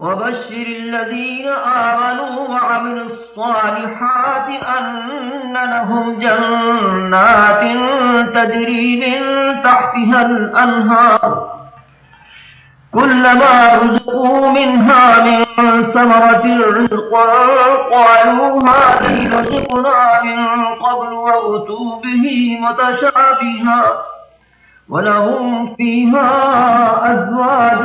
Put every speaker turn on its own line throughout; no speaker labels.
وبشر الذين آمنوا وعملوا الصالحات أن لهم جنات تجري من تحتها الأنهار كلما رزقوا منها من سمرة رزقا قالوا هذه رزقنا من قبل وأتوا به متشابها ولهم فيها أزواج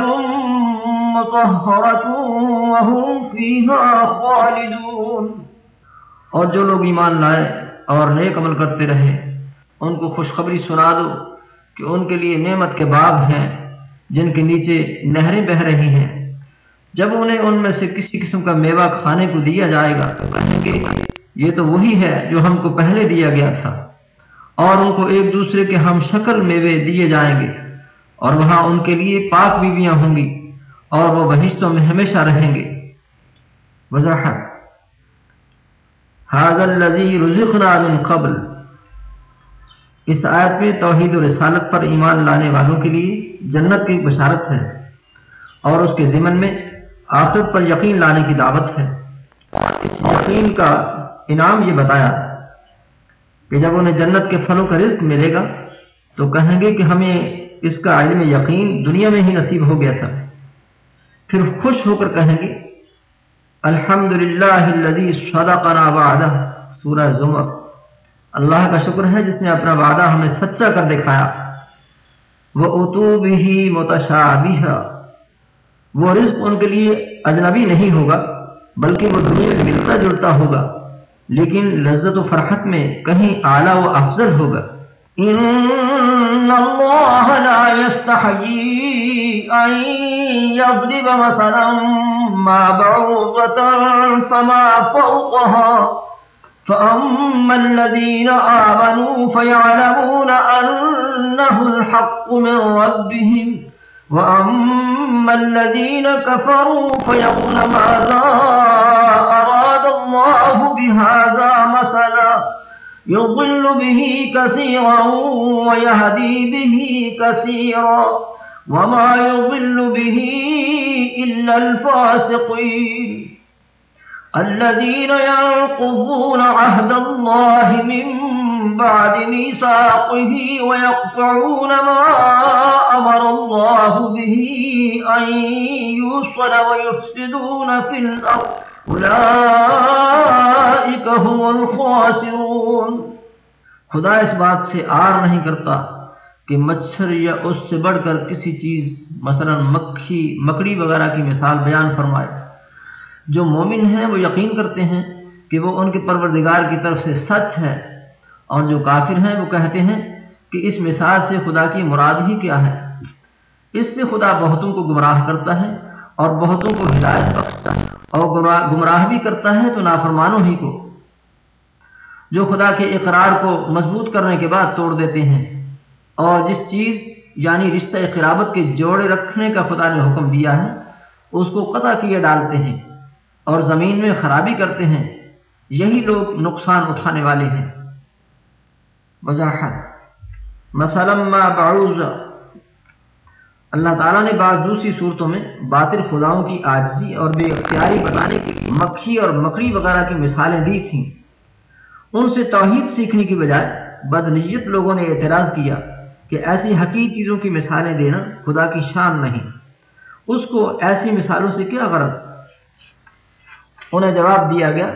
وهم فيها خالدون۔
اور جو لوگ ایمان لائے اور نیک عمل کرتے رہے، ان کو خوشخبری سنا دو کہ ان کے لیے نعمت کے باغ ہیں جن کے نیچے نہریں بہ رہی ہیں۔ جب انہیں ان میں سے کسی قسم کا میوہ کھانے کو دیا جائے گا تو کہیں گے، یہ تو وہی ہے جو ہم کو پہلے دیا گیا تھا۔ اور ان کو ایک دوسرے کے ہم شکل میوے دیے جائیں گے اور وہاں ان کے لیے پاک بیویاں ہوں گی۔ اور وہ بہشتوں میں ہمیشہ رہیں گے۔ وضاحت۔ حاضر رزقنا من قبل. اس آیت میں توحید و رسالت پر ایمان لانے والوں کے لیے جنت کی بشارت ہے اور اس کے ضمن میں آخرت پر یقین لانے کی دعوت ہے۔ اور اس یقین کا انعام یہ بتایا کہ جب انہیں جنت کے پھلوں کا رزق ملے گا تو کہیں گے کہ ہمیں اس کا علم یقین دنیا میں ہی نصیب ہو گیا تھا۔ پھر خوش ہو کر کہیں گے الحمد للہ وعدہ سورہ زمر۔ اللہ کا شکر ہے جس نے اپنا وعدہ ہمیں سچا کر دکھایا۔ وہ اتو بھی متشابہ وہ رزق ان کے لیے اجنبی نہیں ہوگا، بلکہ وہ دنیا میں ملتا جلتا ہوگا۔ لیکن لذت و فرحت میں کہیں اعلیٰ و افضل ہوگا۔
ان اللہ لا يستحيي ان يضرب مثلا ما بعوضة فما فوقها فأما الذين آمنوا فيعلمون أنه الحق من ربهم وأما الذين كفروا فيقول ماذا أراد الله بهذا مثلا يضل به كثيرا ويهدي به كثيرا وما يضل به إلا الفاسقين. الذين ينقضون عهد الله من بعد ميساقه ويقطعون ما أمر الله به أن يوصل ويفسدون في الأرض. أولئك هم الخاسرون۔
خدا اس بات سے آر نہیں کرتا کہ مچھر یا اس سے بڑھ کر کسی چیز، مثلا مکھی، مکڑی وغیرہ کی مثال بیان فرمائے۔ جو مومن ہیں، وہ یقین کرتے ہیں کہ وہ ان کے پروردگار کی طرف سے سچ ہے۔ اور جو کافر ہیں، وہ کہتے ہیں کہ اس مثال سے خدا کی مراد ہی کیا ہے۔ اس سے خدا بہتوں کو گمراہ کرتا ہے۔ اور بہتوں کو ہدایت بخشتا ہے اور گمراہ بھی کرتا ہے تو نافرمانوں ہی کو۔ جو خدا کے اقرار کو مضبوط کرنے کے بعد توڑ دیتے ہیں اور جس چیز یعنی رشتہ قرابت کے جوڑے رکھنے کا خدا نے حکم دیا ہے، اس کو قطع کیے ڈالتے ہیں اور زمین میں خرابی کرتے ہیں، یہی لوگ نقصان اٹھانے والے ہیں۔ وضاحت۔ مسلم اللہ تعالیٰ نے بعض دوسری صورتوں میں باطل خداؤں کی آجزی اور بے اختیاری بتانے کی مکھی اور مکڑی وغیرہ کی مثالیں دی تھیں۔ ان سے توحید سیکھنے کی بجائے بدنیت لوگوں نے اعتراض کیا کہ ایسی حقیق چیزوں کی مثالیں دینا خدا کی شان نہیں۔ اس کو ایسی مثالوں سے کیا غرض؟ انہیں جواب دیا گیا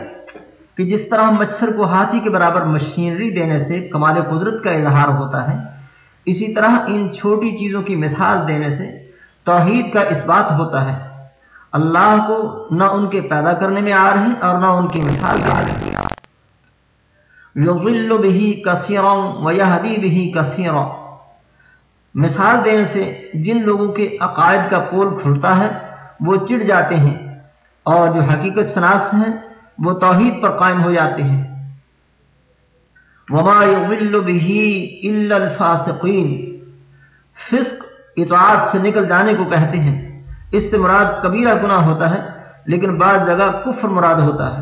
کہ جس طرح مچھر کو ہاتھی کے برابر مشینری دینے سے کمال قدرت کا اظہار ہوتا ہے اسی طرح ان چھوٹی چیزوں کی مثال دینے سے توحید کا اس بات ہوتا ہے، اللہ کو نہ ان کے پیدا کرنے میں آ رہے اور نہ ان کی مثال بھی کثیروں و بھی کثیروں مثال دینے سے جن لوگوں کے عقائد کا پول کھلتا ہے، وہ چڑ جاتے ہیں اور جو حقیقت شناس ہیں، وہ توحید پر قائم ہو جاتے ہیں۔ وما يضل به الا الفاسقين۔ فسق، اطاعت سے نکل جانے کو کہتے ہیں۔ اس سے مراد کبیرہ گناہ ہوتا ہے، لیکن بعض جگہ کفر مراد ہوتا ہے۔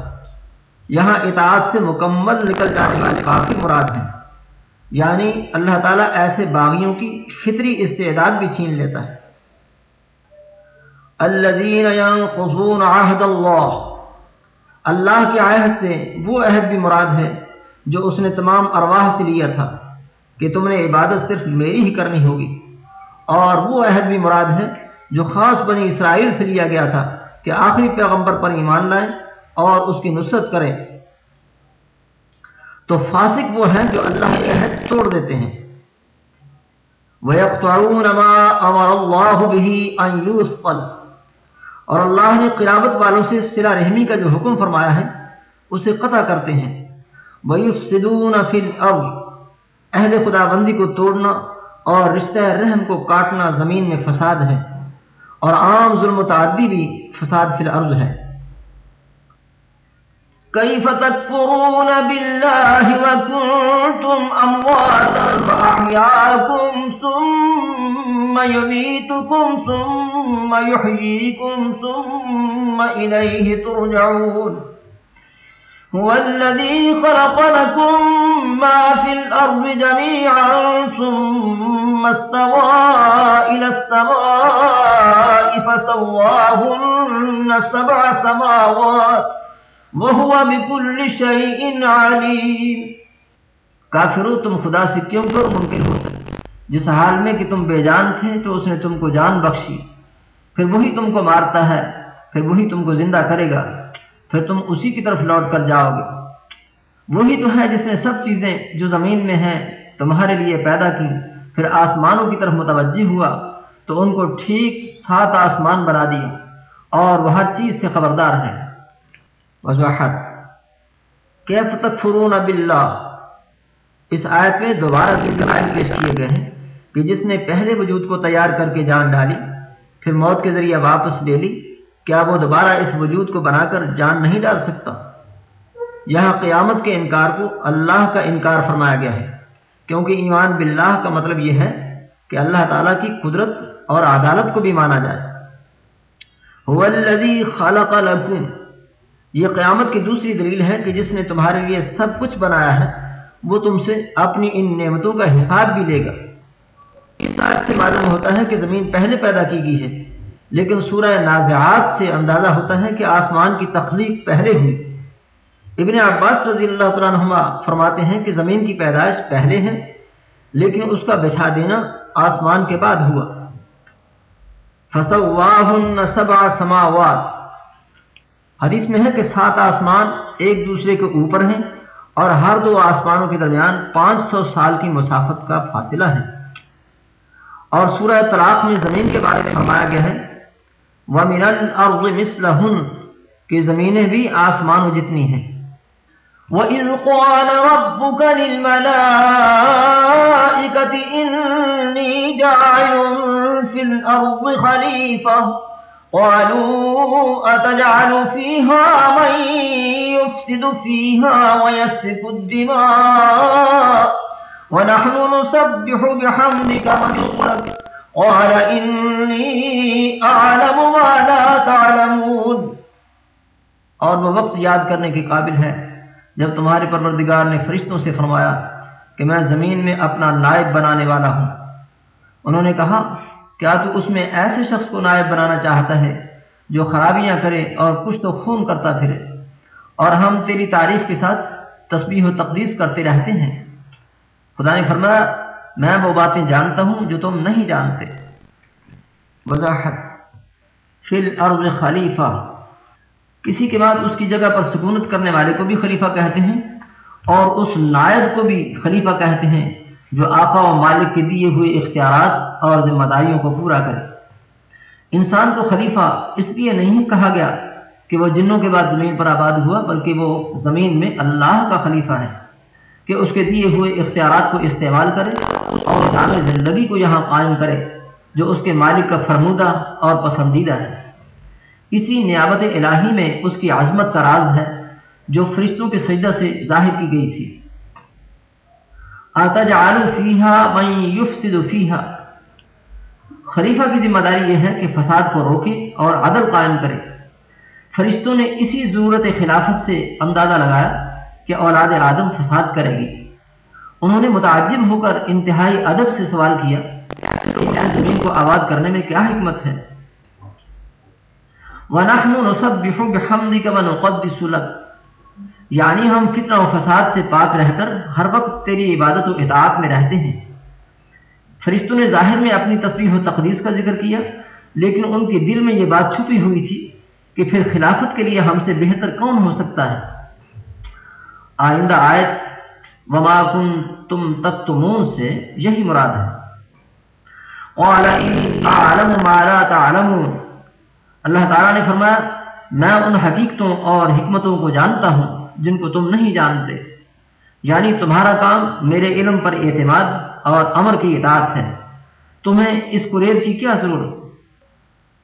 یہاں اطاعت سے مکمل نکل جانے والے کافی مراد ہیں۔ یعنی اللہ تعالیٰ ایسے باغیوں کی فطری استعداد بھی چھین لیتا ہے۔
الذين ينقضون عهد الله
اللہ کے عہد سے وہ عہد بھی مراد ہے جو اس نے تمام ارواح سے لیا تھا کہ تم نے عبادت صرف میری ہی کرنی ہوگی۔ اور وہ عہد بھی مراد ہے جو خاص بنی اسرائیل سے لیا گیا تھا کہ آخری پیغمبر پر ایمان لائیں اور اس کی نصرت کریں تو فاسق وہ ہیں جو اللہ کے عہد توڑ دیتے ہیں۔
وَيَقْطَعُونَ مَا أَمَرَ اللَّهُ بِهِ أَن يُوصَلَ۔
اور اللہ نے قرابت والوں سے صلہ رحمی کا جو حکم فرمایا ہے، اسے قطع کرتے ہیں۔
وَيُفْسِدُونَ فِي الْأَرْضِ۔
اہل خدا بندی کو توڑنا اور رشتہ رحم کو کاٹنا زمین میں فساد ہے۔ اور عام ظلم و تعدی بھی فساد فی الارض ہے۔
كيف تكفرون بالله وكنتم أمواتا فأحياكم ثم يميتكم ثم يحييكم ثم إليه ترجعون۔ هو الذي خلق لكم ما في الأرض جميعا ثم استوى إلى السماء فسواهن سبع سماوات وَهُوَ بِكُلِّ شَيْءٍ عَلِيمٍ
کافرو تم خدا سے کیوں کر ممکن ہوتا جس حال میں کہ تم بے جان تھے تو اس نے تم کو جان بخشی، پھر وہی تم کو مارتا ہے، پھر وہی تم کو زندہ کرے گا۔ پھر تم اسی کی طرف لوٹ کر جاؤ گے۔ وہی تو ہے جس نے سب چیزیں جو زمین میں ہیں تمہارے لیے پیدا کی، پھر آسمانوں کی طرف متوجہ ہوا تو ان کو ٹھیک سات آسمان بنا دیا اور وہ ہر چیز سے خبردار ہے وضاحت۔ کیف تکفرون باللہ؟ اس آیت میں دوبارہ کی دلائل پیش کیے گئے ہیں کہ جس نے پہلے وجود کو تیار کر کے جان ڈالی، پھر موت کے ذریعے واپس لے لی کیا وہ دوبارہ اس وجود کو بنا کر جان نہیں ڈال سکتا؟ یہاں قیامت کے انکار کو اللہ کا انکار فرمایا گیا ہے۔ کیونکہ ایمان باللہ کا مطلب یہ ہے کہ اللہ تعالیٰ کی قدرت اور عدالت کو بھی مانا جائے۔
خلق لکم۔
یہ قیامت کی دوسری دلیل ہے کہ جس نے تمہارے لیے سب کچھ بنایا ہے، وہ تم سے اپنی ان نعمتوں کا حساب بھی لے گا۔ اس آیت سے معلوم ہوتا ہے کہ زمین پہلے پیدا کی گئی ہے۔ لیکن سورہ نازعات سے اندازہ ہوتا ہے کہ آسمان کی تخلیق پہلے ہوئی۔ ابن عباس رضی اللہ تعالیٰ عنہ فرماتے ہیں کہ زمین کی پیدائش پہلے ہے، لیکن اس کا بچھا دینا آسمان کے بعد ہوا۔ فسواہن سبع سماوات۔ حدیث میں ہے کہ سات آسمان ایک دوسرے کے اوپر ہیں اور ہر دو آسمانوں کے درمیان پانچ سو سال کی مسافت کا فاصلہ ہے۔ اور سورہ طلاق میں زمین کے بارے میں فرمایا گیا ہے وَمِنَ الْأَرْضِ مِثْلَهُنْ، کہ زمینیں بھی آسمانوں جتنی ہیں۔
وَإِذْ قَالَ رَبُّكَ لِلْمَلَائِكَةِ إِنِّي جَاعِلٌ فِي الْأَرْضِ خَلِيفَةً، قالوا أتجعل فيها من يفسد فيها ويسفك الدماء؟ ونحن نسبح بحمدك ونقلك قال إني أعلم ما لا تعلمون۔
اور وہ وقت یاد کرنے کے قابل ہے جب تمہارے پروردگار نے فرشتوں سے فرمایا کہ میں زمین میں اپنا نائب بنانے والا ہوں۔ انہوں نے کہا، کیا تو اس میں ایسے شخص کو نائب بنانا چاہتا ہے جو خرابیاں کرے اور کچھ تو خون کرتا پھرے؟ اور ہم تیری تعریف کے ساتھ تسبیح و تقدیس کرتے رہتے ہیں۔ خدا نے فرمایا میں وہ باتیں جانتا ہوں جو تم نہیں جانتے۔ وضاحت۔ فل ارض خلیفہ۔ کسی کے بعد اس کی جگہ پر سکونت کرنے والے کو بھی خلیفہ کہتے ہیں اور اس نائب کو بھی خلیفہ کہتے ہیں جو آقا و مالک کے دیے ہوئے اختیارات اور ذمہ داریوں کو پورا کرے۔ انسان کو خلیفہ اس لیے نہیں کہا گیا کہ وہ جنوں کے بعد زمین پر آباد ہوا، بلکہ وہ زمین میں اللہ کا خلیفہ ہے کہ اس کے دیے ہوئے اختیارات کو استعمال کرے۔ اور جامع زندگی کو یہاں قائم کرے، جو اس کے مالک کا فرمودہ اور پسندیدہ ہے۔ اسی نیابت الہی میں اس کی عظمت کا راز ہے، جو فرشتوں کے سجدہ سے ظاہر کی گئی تھی۔ خلیفہ کی ذمہ داری یہ ہے کہ فساد کو روکے اور عدل قائم کرے۔ فرشتوں نے اسی ضرورت خلافت سے اندازہ لگایا کہ اولاد آدم فساد کرے گی۔ انہوں نے متعجب ہو کر انتہائی ادب سے سوال کیا زمین کو آباد کرنے میں کیا حکمت ہے؟ وَنَحْنُ نُسَبِّحُ بِحَمْدِكَ وَنُقَدِّسُ لَكَ۔ یعنی ہم فتنہ و فساد سے پاک رہ کر ہر وقت تیری عبادت و اطاعت میں رہتے ہیں۔ فرشتوں نے ظاہر میں اپنی تصویر و تقدیس کا ذکر کیا، لیکن ان کے دل میں یہ بات چھپی ہوئی تھی کہ پھر خلافت کے لیے ہم سے بہتر کون ہو سکتا ہے؟ آئندہ آیت وما تم سے یہی مراد ہے۔ اللہ تعالیٰ نے فرمایا، میں ان حقیقتوں اور حکمتوں کو جانتا ہوں جن کو تم نہیں جانتے۔ یعنی تمہارا کام میرے علم پر اعتماد اور امر کی اطاعت ہے۔ تمہیں اس قریب کی کیا ضرورت؟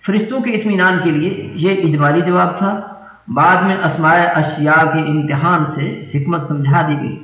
فرشتوں کے اطمینان کے لیے یہ اجباری جواب تھا۔ بعد میں اسماء اشیاء کے امتحان سے حکمت سمجھا دی گئی۔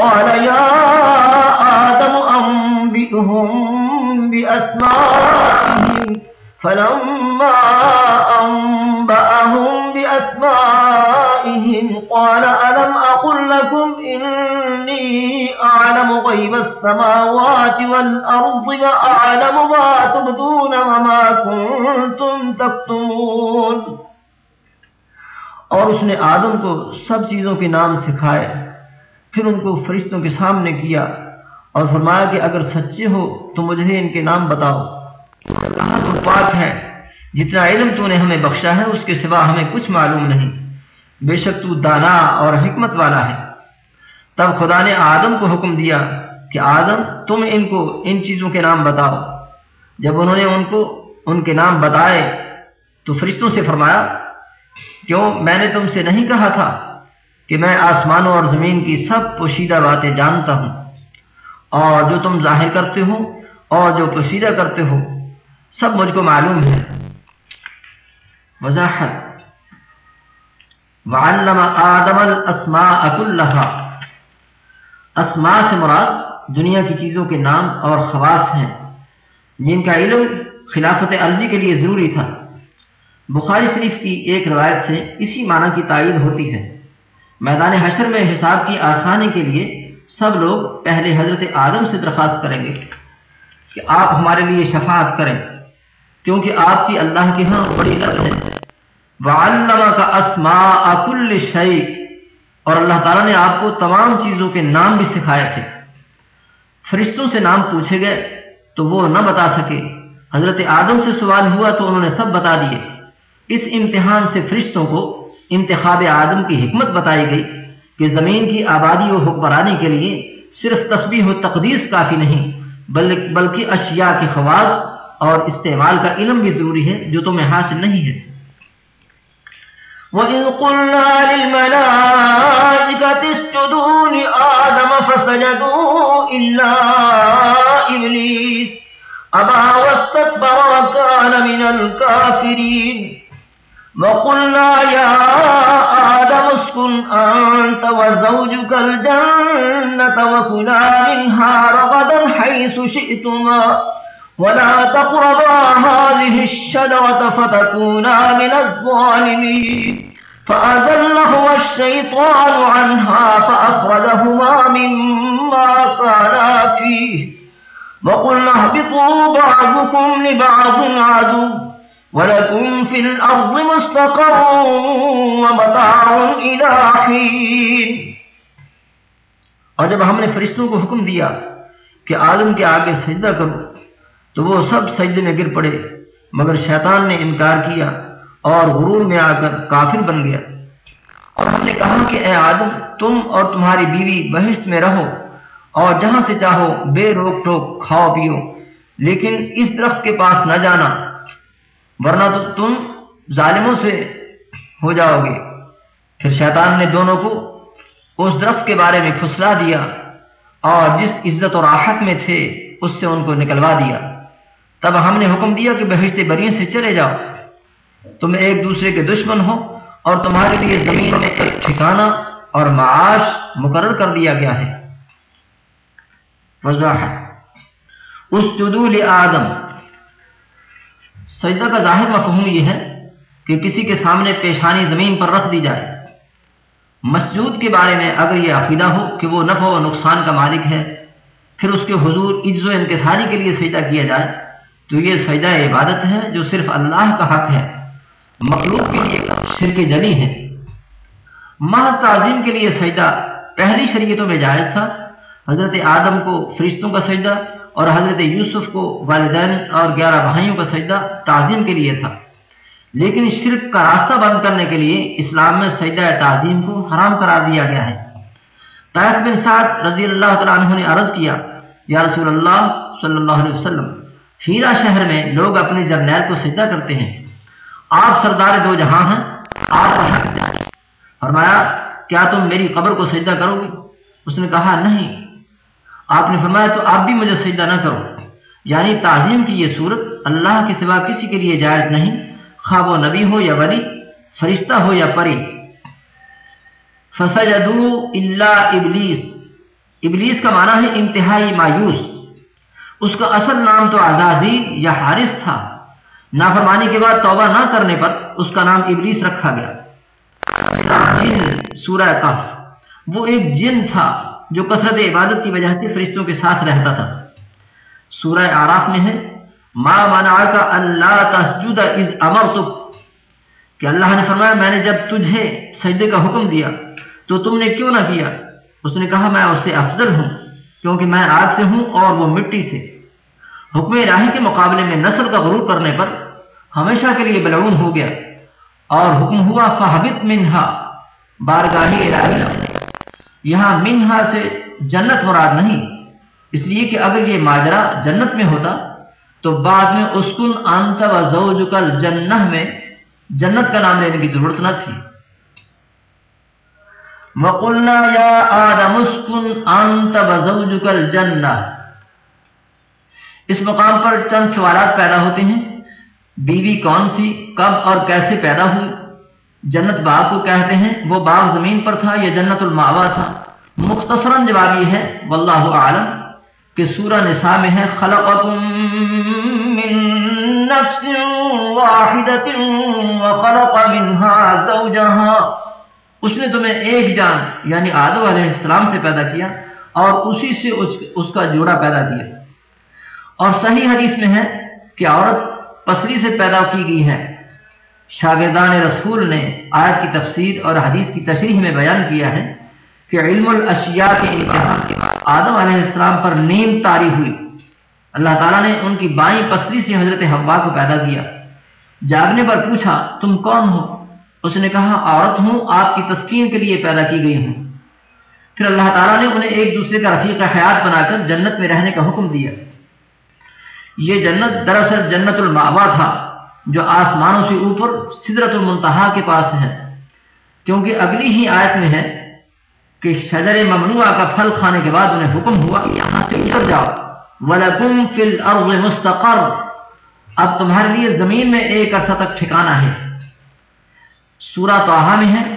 قال يا آدم أنبئهم بأسمائهم. فلما أنبأهم بأسمائهم قال ألم أقل لكم إني أعلم غيب السماوات والأرض وأعلم ما تبدون وما كنتم تكتمون.
اور اس نے آدم کو سب چیزوں کے نام سکھائے پھر ان کو فرشتوں کے سامنے کیا اور فرمایا کہ اگر سچے ہو تو مجھے ان کے نام بتاؤ۔ کہا تو پاک ہے۔ جتنا علم تو نے ہمیں بخشا ہے، اس کے سوا ہمیں کچھ معلوم نہیں۔ بے شک تو دانا اور حکمت والا ہے۔ تب خدا نے آدم کو حکم دیا کہ آدم، تم ان کو، ان چیزوں کے نام بتاؤ۔ جب انہوں نے ان کو، ان کے نام بتائے تو فرشتوں سے فرمایا، کیوں؟ میں نے تم سے نہیں کہا تھا۔ کہ میں آسمانوں اور زمین کی سب پوشیدہ باتیں جانتا ہوں اور جو تم ظاہر کرتے ہو اور جو پوشیدہ کرتے ہو، سب مجھ کو معلوم ہے۔ وضاحت۔ وعلم آدم الاسماء کلها اسماء سے مراد دنیا کی چیزوں کے نام اور خواص ہیں، جن کا علم خلافت عرضی کے لیے ضروری تھا۔ بخاری شریف کی ایک روایت سے اسی معنی کی تائید ہوتی ہے۔ میدان حشر میں حساب کی آسانی کے لیے سب لوگ پہلے حضرت آدم سے درخواست کریں گے کہ آپ ہمارے لیے شفاعت کریں، کیونکہ آپ کی اللہ کی ہاں بڑی لت ہے۔ وعلمہ کا اسما اکل شعی اور اللہ تعالیٰ نے آپ کو تمام چیزوں کے نام بھی سکھائے تھے۔ فرشتوں سے نام پوچھے گئے تو وہ نہ بتا سکے۔ حضرت آدم سے سوال ہوا تو انہوں نے سب بتا دیے۔ اس امتحان سے فرشتوں کو انتخاب آدم کی حکمت بتائی گئی کہ زمین کی آبادی و حکمرانی کے لیے صرف تسبیح و تقدیس کافی نہیں بلکہ اشیاء کے خواص اور استعمال کا علم بھی ضروری ہے جو تمہیں حاصل نہیں ہے۔
وَإِذْ قُلْنَا لِلْمَلَائِكَةِ اسْجُدُوا لِآدَمَ فَسَجَدُوا إِلَّا إِبْلِيسَ، أَبَى وَاسْتَكْبَرَ وَكَانَ مِنَ الْكَافِرِينَ۔ وقلنا يا آدم اسكن أنت وزوجك الجنة وكلا منها رغدا حيث شئتما ولا تقربا هذه الشجرة فتكونا من الظالمين فأزلهما الشيطان عنها فأخرجهما مما كانا فيه وقلنا اهبطوا بعضكم لبعض عدو وَلَكُمْ فِي الْأَرْضِ مُسْتَقَرٌ وَمَتَاعٌ إِلَى حِينٍ.
اور جب ہم نے فرشتوں کو حکم دیا کہ آدم کے آگے سجدہ کرو، تو وہ سب سجدے میں گر پڑے، مگر شیطان نے انکار کیا اور غرور میں آ کر کافر بن گیا۔ اور ہم نے کہا کہ اے آدم تم اور تمہاری بیوی بہشت میں رہو اور جہاں سے چاہو بے روک ٹوک کھاؤ پیو، لیکن اس درخت کے پاس نہ جانا۔ ورنہ تو تم ظالموں سے ہو جاؤ گے۔ پھر شیطان نے دونوں کو اس درخت کے بارے میں پھسلا دیا اور جس عزت اور آحت میں تھے، اس سے ان کو نکلوا دیا۔ تب ہم نے حکم دیا کہ بہشت بری سے چلے جاؤ۔ تم ایک دوسرے کے دشمن ہو اور تمہارے لیے زمین میں ایک ٹھکانہ اور معاش مقرر کر دیا گیا ہے۔ اس جدول آدم سجدہ کا ظاہر مفہوم یہ ہے کہ کسی کے سامنے پیشانی زمین پر رکھ دی جائے۔ مسجود کے بارے میں اگر یہ عقیدہ ہو کہ وہ نفع و نقصان کا مالک ہے، پھر اس کے حضور عز و انکساری کے لیے سجدہ کیا جائے، تو یہ سجدہ عبادت ہے جو صرف اللہ کا حق ہے۔ مخلوق کے لیے شرک جلی ہے؟ محض تعظیم کے لیے سجدہ پہلی شریعتوں میں جائز تھا۔ حضرت آدم کو فرشتوں کا سجدہ اور حضرت یوسف کو والدین اور گیارہ بھائیوں کا سجدہ تعظیم کے لیے تھا۔ لیکن شرک کا راستہ بند کرنے کے لیے اسلام میں سجدہ تعظیم کو حرام قرار دیا گیا ہے۔ طیف بن سعد رضی اللہ تعالیٰ عنہ نے عرض کیا، یا رسول اللہ صلی اللہ علیہ وسلم، ہیرا شہر میں لوگ اپنے جرنیل کو سجدہ کرتے ہیں۔ آپ سردار دو جہاں ہیں، آپ فرمایا، کیا تم میری قبر کو سجدہ کرو گے؟ اس نے کہا، نہیں۔ آپ نے فرمایا تو آپ بھی مجھے سجدہ نہ کرو۔ یعنی تعظیم کی یہ صورت اللہ کے سوا کسی کے لیے جائز نہیں۔ خواب و نبی ہو یا ولی، فرشتہ ہو یا پری۔ فسجدو اللہ ابلیس ابلیس کا معنی ہے انتہائی مایوس۔ اس کا اصل نام تو آزادی یا حارث تھا۔ نافرمانی کے بعد توبہ نہ کرنے پر اس کا نام ابلیس رکھا گیا۔ سورہ کف وہ ایک جن تھا۔ جو کثرت عبادت کی وجہ سے فرشتوں کے ساتھ رہتا تھا۔ سورہ آراف میں ہے، ما مانا کا اللہ تسجد از امر کہ اللہ نے فرمایا، میں نے جب تجھے سجدے کا حکم دیا، تو تم نے کیوں نہ کیا؟ اس نے کہا، میں اس سے افضل ہوں، کیونکہ میں آگ سے ہوں اور وہ مٹی سے۔ حکم الہی کے مقابلے میں نسل کا غروب کرنے پر ہمیشہ کے لیے بلعون ہو گیا، اور حکم ہوا فہبت منہا بارگاہی الہی یہاں منہا سے جنت مراد نہیں۔ اس لیے کہ اگر یہ ماجرا جنت میں ہوتا، تو بعد میں اسکن انت و زوجک الجنہ میں جنت کا نام لینے کی ضرورت نہ تھی۔ وقلنا یا آدم اسکن انت و زوجک اس مقام پر چند سوالات پیدا ہوتے ہیں۔ بیوی کون تھی؟ کب اور کیسے پیدا ہوئی؟ جنت باغ کو کہتے ہیں وہ باغ زمین پر تھا یا جنت الماوا تھا۔ مختصراً جواب یہ ہے واللہ عالم کہ سورہ نساء میں ہے خلقکم من نفس واحدت وخلق منها زوجها۔ اس نے تمہیں ایک جان یعنی آدم علیہ السلام سے پیدا کیا اور اسی سے اس, اس کا جوڑا پیدا کیا۔ اور صحیح حدیث میں ہے کہ عورت پسری سے پیدا کی گئی ہے۔ شاگردان رسول نے آیت کی تفسیر اور حدیث کی تشریح میں بیان کیا ہے کہ علم الاشیاء کے امتحان کے بعد آدم علیہ السلام پر نیم تاری ہوئی۔ اللہ تعالیٰ نے ان کی بائیں پسری سے حضرت حوا کو پیدا کیا۔ جاگنے پر پوچھا، تم کون ہو؟ اس نے کہا، عورت ہوں، آپ کی تسکین کے لیے پیدا کی گئی ہوں۔ پھر اللہ تعالیٰ نے انہیں ایک دوسرے کا رفیق حیات بنا کر جنت میں رہنے کا حکم دیا۔ یہ جنت دراصل جنت الماوا تھا۔ جو آسمانوں سے اوپر سدرت المنتہا کے پاس ہے۔ کیونکہ اگلی ہی آیت میں ہے کہ شجر ممنوع کا پھل کھانے کے بعد انہیں حکم ہوا کہ یہاں سے اتر جاؤ۔ وَلَكُمْ فِي الْأَرْضِ مُسْتَقَرْ۔ اب تمہارے لیے زمین میں ایک عرصہ تک ٹھکانا ہے۔ سورہ توحا میں ہے۔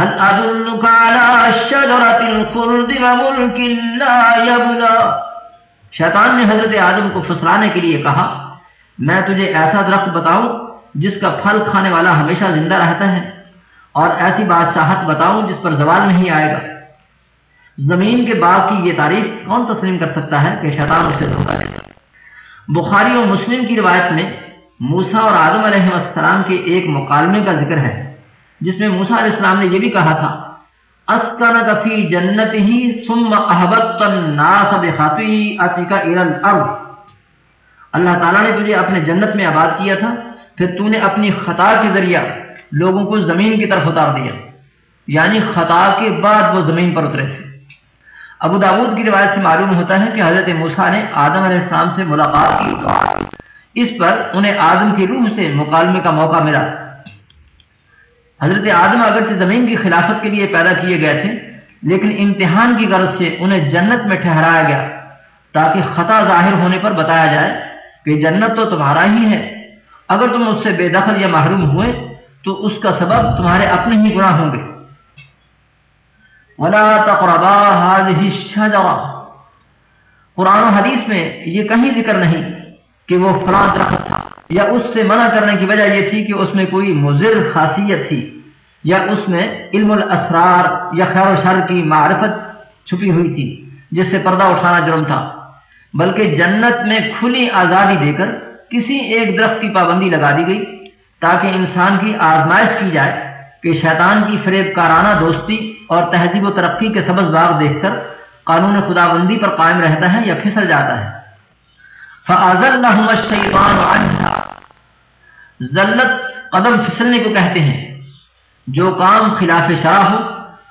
هل أدلك على شجرة الخلد وملك لا يبلى۔ شیطان نے حضرت آدم کو فسلانے کے لیے کہا میں تجھے ایسا درخت بتاؤں جس کا پھل کھانے والا ہمیشہ زندہ رہتا ہے اور ایسی بادشاہت بتاؤں جس پر زوال نہیں آئے گا۔ زمین کے باغ کی یہ تعریف کون تسلیم کر سکتا ہے کہ شیطان اسے دھوکہ دیتا بخاری و مسلم کی روایت میں موسا اور آدم علیہ السلام کے ایک مکالمے کا ذکر ہے، جس میں موسا علیہ السلام نے یہ بھی کہا تھا اسکن کفی جنت ہی سم احبت الناس بخاطی اتیکا الارض۔ اللہ تعالیٰ نے تجھے اپنے جنت میں آباد کیا تھا، پھر تو نے اپنی خطا کے ذریعہ لوگوں کو زمین کی طرف اتار دیا۔ یعنی خطا کے بعد وہ زمین پر اترے تھے۔ ابو داود کی روایت سے معلوم ہوتا ہے کہ حضرت موسا نے آدم علیہ السلام سے ملاقات کی۔ اس پر انہیں آدم کی روح سے مکالمے کا موقع ملا۔ حضرت آدم اگرچہ زمین کی خلافت کے لیے پیدا کیے گئے تھے، لیکن امتحان کی غرض سے انہیں جنت میں ٹھہرایا گیا تاکہ خطا ظاہر ہونے پر بتایا جائے۔ کہ جنت تو تمہارا ہی ہے۔ اگر تم اس سے بے دخل یا محروم ہوئے، تو اس کا سبب تمہارے اپنے ہی گناہ ہوں گے۔ ولا تقربا هذه الشجره قرآن و حدیث میں یہ کہیں ذکر نہیں کہ وہ فلاں درخت تھا، یا اس سے منع کرنے کی وجہ یہ تھی کہ اس میں کوئی مضر خاصیت تھی، یا اس میں علم الاسرار یا خیر و شر کی معرفت چھپی ہوئی تھی، جس سے پردہ اٹھانا جرم تھا۔ بلکہ جنت میں کھلی آزادی دے کر کسی ایک درخت کی پابندی لگا دی گئی تاکہ انسان کی آزمائش کی جائے کہ شیطان کی فریب کارانہ دوستی اور تہذیب و ترقی کے سبز باغ دیکھ کر قانون خدا بندی پر قائم رہتا ہے یا پھسل جاتا ہے۔ ذلت قدم پھسلنے کو کہتے ہیں۔ جو کام خلاف شرح ہو،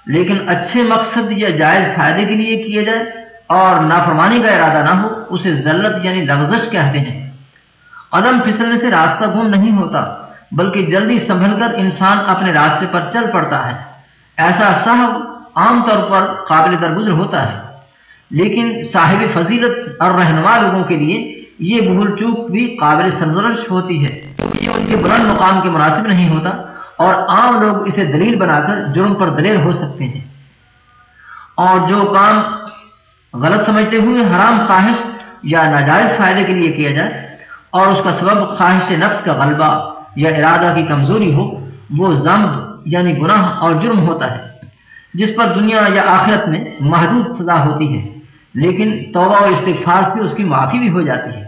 لیکن اچھے مقصد یا جائز فائدے کے لیے کیے جائے اور نافرمانی کا ارادہ نہ ہو، اسے ذلت یعنی لغزش کہتے ہیں۔ قدم پھسلنے سے راستہ گم نہیں ہوتا، بلکہ جلدی سنبھل کر انسان اپنے راستے پر چل پڑتا ہے۔ ایسا صاحب عام طور پر قابل درگزر ہوتا ہے۔ لیکن صاحب فضیلت اور رہنما لوگوں کے لیے یہ بھول چوک بھی قابل سرزرش ہوتی ہے۔ یہ ان کے بلند مقام کے مناسب نہیں ہوتا اور عام لوگ اسے دلیل بنا کر جرم پر دلیل ہو سکتے ہیں۔ اور جو کام غلط سمجھتے ہوئے حرام خواہش یا ناجائز فائدے کے لیے کیا جائے اور اس کا سبب خواہش نفس کا غلبہ یا ارادہ کی کمزوری ہو، وہ ضمب یعنی گناہ اور جرم ہوتا ہے، جس پر دنیا یا آخرت میں محدود سزا ہوتی ہے، لیکن توبہ و استغفار سے اس کی معافی بھی ہو جاتی ہے۔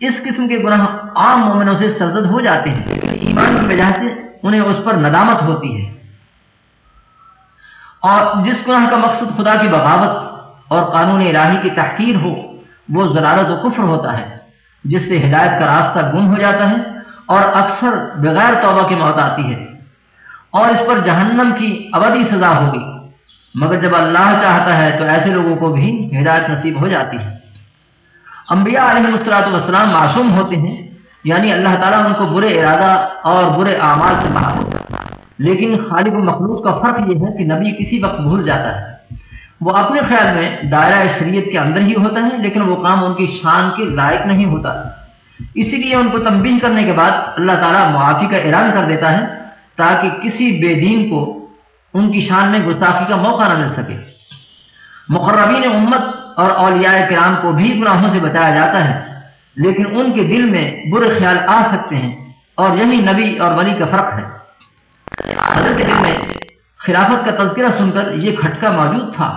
اس قسم کے گناہ عام مومنوں سے سرزد ہو جاتے ہیں ایمان کی وجہ سے انہیں اس پر ندامت ہوتی ہے۔ اور جس گناہ کا مقصد خدا کی بغاوت اور قانون الہی کی تحقیر ہو، وہ ضرارت و کفر ہوتا ہے، جس سے ہدایت کا راستہ گم ہو جاتا ہے اور اکثر بغیر توبہ کی موت آتی ہے۔ اور اس پر جہنم کی ابدی سزا ہوگی۔ مگر جب اللہ چاہتا ہے تو ایسے لوگوں کو بھی ہدایت نصیب ہو جاتی ہے۔ انبیاء علیہ السلاۃ والسلام معصوم ہوتے ہیں یعنی اللہ تعالیٰ ان کو برے ارادہ اور برے اعمال سے ہے۔ لیکن خالق و مخلوق کا فرق یہ ہے کہ نبی کسی وقت بھول جاتا ہے۔ وہ اپنے خیال میں دائرہ شریعت کے اندر ہی ہوتا ہے، لیکن وہ کام ان کی شان کے لائق نہیں ہوتا۔ اسی لیے ان کو تنبیہ کرنے کے بعد اللہ تعالیٰ معافی کا اعلان کر دیتا ہے تاکہ کسی بے دین کو ان کی شان میں گستاخی کا موقع نہ مل سکے۔ مقربین امت اور اولیاء کرام کو بھی گناہوں سے بچایا جاتا ہے، لیکن ان کے دل میں برے خیال آ سکتے ہیں اور یہی نبی اور ولی کا فرق ہے۔ حضرت دل میں خلافت کا تذکرہ سن کر یہ کھٹکا موجود تھا۔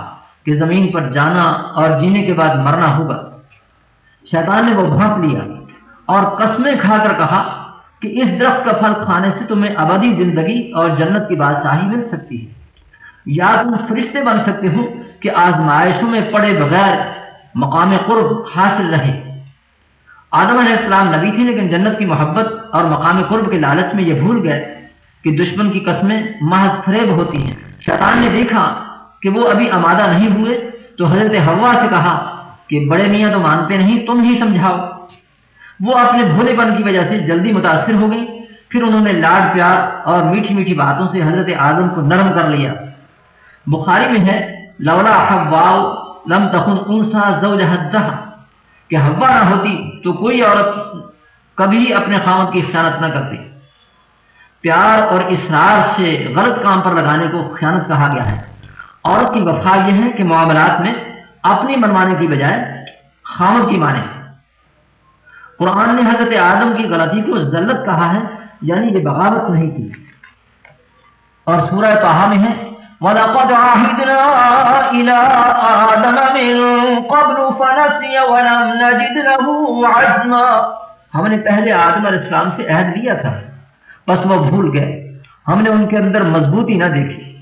کہ زمین پر جانا اور جینے کے بعد مرنا ہوگا۔ شیطان نے وہ بھونپ لیا اور قسمیں کھا کر کہا کہ اس درخت کا پھل کھانے سے تمہیں ابدی زندگی اور جنت کی بادشاہی مل سکتی ہے۔ یا تم فرشتے بن سکتے ہو کہ آزمائشوں میں پڑے بغیر مقام قرب حاصل رہے۔ آدم علیہ السلام نبی تھے لیکن جنت کی محبت اور مقام قرب کے لالچ میں یہ بھول گئے کہ دشمن کی قسمیں محض فریب ہوتی ہیں۔ شیطان نے دیکھا کہ وہ ابھی آمادہ نہیں ہوئے، تو حضرت ہوا سے کہا کہ بڑے میاں تو مانتے نہیں، تم ہی سمجھاؤ۔ وہ اپنے بھولے پن کی وجہ سے جلدی متاثر ہو گئی پھر انہوں نے لاڈ پیار اور میٹھی میٹھی باتوں سے حضرت آدم کو نرم کر لیا۔ بخاری میں ہے، لولا حواؤ لم تخن انسا زوجہ کہ ہوا نہ ہوتی تو کوئی عورت کبھی اپنے خامد کی خیانت نہ کرتی۔ پیار اور اسرار سے غلط کام پر لگانے کو خیانت کہا گیا ہے۔ عورت کی وفا یہ ہے کہ معاملات میں اپنی منوانے کی بجائے خامد کی مانے قرآن نے حضرت آدم کی غلطی کو ذلت کہا ہے یعنی یہ بغاوت نہیں کی۔ اور سورہ پہا میں ہے، وَلَقَدْ عَهِدْنَا إِلَىٰ آدَمَ مِن قَبْلُ فَنَسِيَ وَلَمْ نَجِدْ لَهُ عَزْمًا ہم نے پہلے آدم علیہ السلام سے عہد لیا تھا، بس وہ بھول گئے۔ ہم نے ان کے اندر مضبوطی نہ دیکھی۔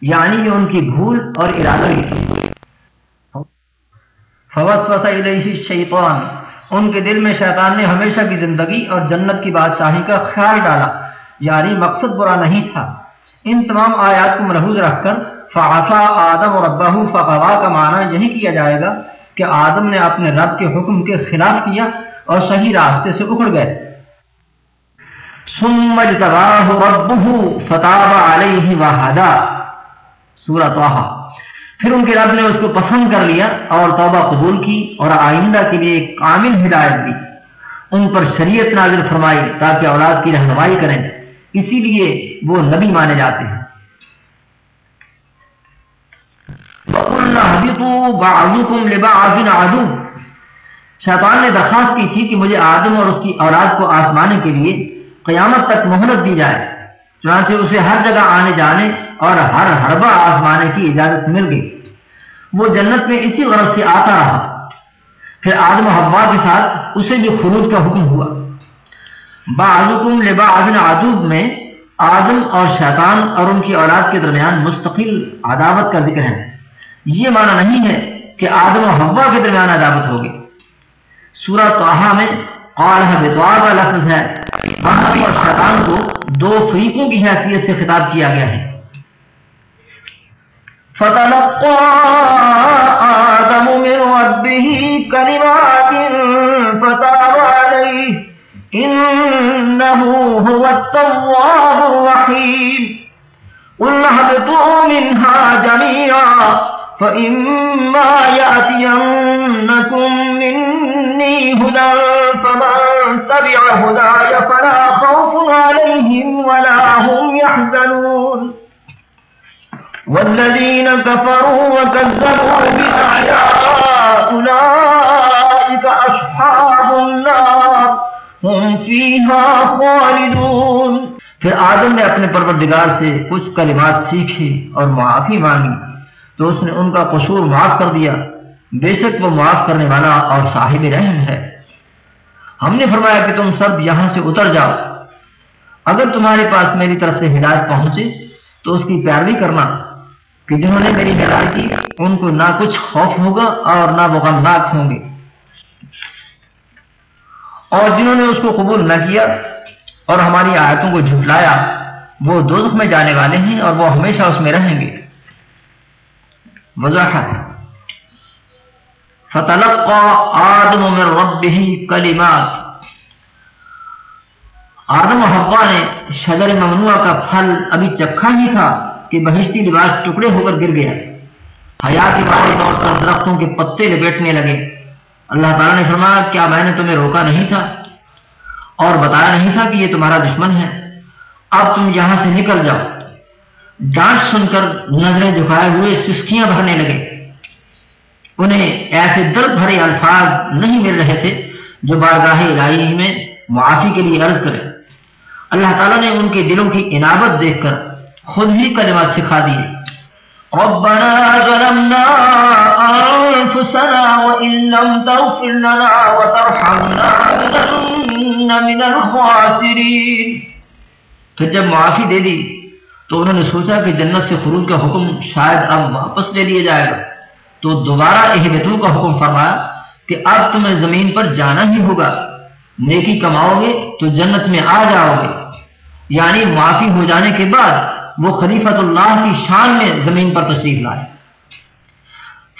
یعنی یہ ان کی بھول اور ارادہ ہی تھی۔ فوسوس الیہ الشیطان۔ ان کے دل میں شیطان نے ہمیشہ کی زندگی اور جنت کی بادشاہی کا خیال ڈالا۔ یعنی مقصد برا نہیں تھا۔ ان تمام آیات کو مرحوظ رکھ کر فعفا آدم اور اباہ فقوا کا معنی یہی کیا جائے گا کہ آدم نے اپنے رب کے حکم کے خلاف کیا اور صحیح راستے سے اکڑ گئے۔ فتح علیہ وحدا سورت پھر ان کے رب نے اس کو پسند کر لیا اور توبہ قبول کی اور آئندہ کے لیے ایک کامل ہدایت دی۔ ان پر شریعت نازل فرمائی تاکہ اولاد کی رہنمائی کریں۔ اسی لیے وہ نبی مانے جاتے ہیں۔ شیطان نے درخواست کی تھی کہ مجھے آدم اور اس کی اولاد کو آسمانے کے لیے قیامت تک مہلت دی جائے، چنانچہ اسے ہر جگہ آنے جانے اور ہر حربہ آسمانے کی اجازت مل گئی۔ وہ جنت میں اسی غرض سے آتا رہا۔ پھر آدم و حبا کے ساتھ اسے بھی خروج کا حکم ہوا۔ بعضکم لبا آدن آدوب میں آدم اور شیطان اور ان کی اولاد کے درمیان مستقل عداوت کا ذکر ہے۔ یہ معنی نہیں ہے کہ آدم و حبا کے درمیان عداوت ہوگی۔ سورہ توحا میں کا لفظ ہے، آدم اور شیطان کو دو فریقوں کی حیثیت سے خطاب کیا گیا ہے۔ فتلقى آدم من ربه كلمات فتاب عليه. إنه هو التواب الرحيم. قل اهبطوا منها جميعا فإما يأتينكم مني هدى فمن تبع هداي فلا خوف عليهم ولا هم يحزنون. والذين كفروا وكذبوا بآيات أولئك أصحاب النار هم فيها خالدون۔ پھر آدم نے اپنے پروردگار سے کچھ کلمات سیکھی اور معافی مانگی۔ تو اس نے ان کا قصور معاف کر دیا۔ بے شک وہ معاف کرنے والا اور صاحب رحم ہے۔ ہم نے فرمایا کہ تم سب یہاں سے اتر جاؤ۔ اگر تمہارے پاس میری طرف سے ہدایت پہنچے تو اس کی پیروی کرنا۔ کہ جنہوں نے میری ہدایت کی، ان کو نہ کچھ خوف ہوگا اور نہ وہ غمناک ہوں گے۔ اور جنہوں نے اس کو قبول نہ کیا اور ہماری آیتوں کو جھٹلایا، وہ دو میں جانے والے ہیں اور وہ ہمیشہ اس میں رہیں گے۔ وضاحت۔ فتلقى آدم من ربه كلمات۔ آدم و حوا نے شجر ممنوع کا پھل ابھی چکھا ہی تھا۔ کہ بہشتی لباس ٹکڑے ہو کر گر گیا۔ حیا کے بارے طور پر درختوں کے پتے لپیٹنے لگے۔ اللہ تعالیٰ نے فرمایا، کیا میں نے تمہیں روکا نہیں تھا؟ اور بتایا نہیں تھا کہ یہ تمہارا دشمن ہے۔ اب تم یہاں سے نکل جاؤ۔ ڈانٹ سن کر نظریں جھکائے ہوئے سسکیاں بھرنے لگے۔ انہیں ایسے درد بھرے الفاظ نہیں مل رہے تھے جو بارگاہ الہی میں معافی کے لیے عرض کرے۔ اللہ تعالیٰ نے ان کے دلوں کی عنابت دیکھ کر خود ہی کلمات سکھا دیے۔ ربنا ظلمنا انفسنا وان لم تغفر لنا وترحمنا لنكن من الخاسرين۔ پھر جب معافی دے دی، تو انہوں نے سوچا کہ جنت سے خروج کا حکم شاید اب واپس لے لیا جائے گا۔ تو دوبارہ اہبتوں کا حکم فرمایا کہ اب تمہیں زمین پر جانا ہی ہوگا۔ نیکی کماؤ گے تو جنت میں آ جاؤ گے۔ یعنی معافی ہو جانے کے بعد وہ خلیفت اللہ کی شان میں زمین پر تشریف لائے۔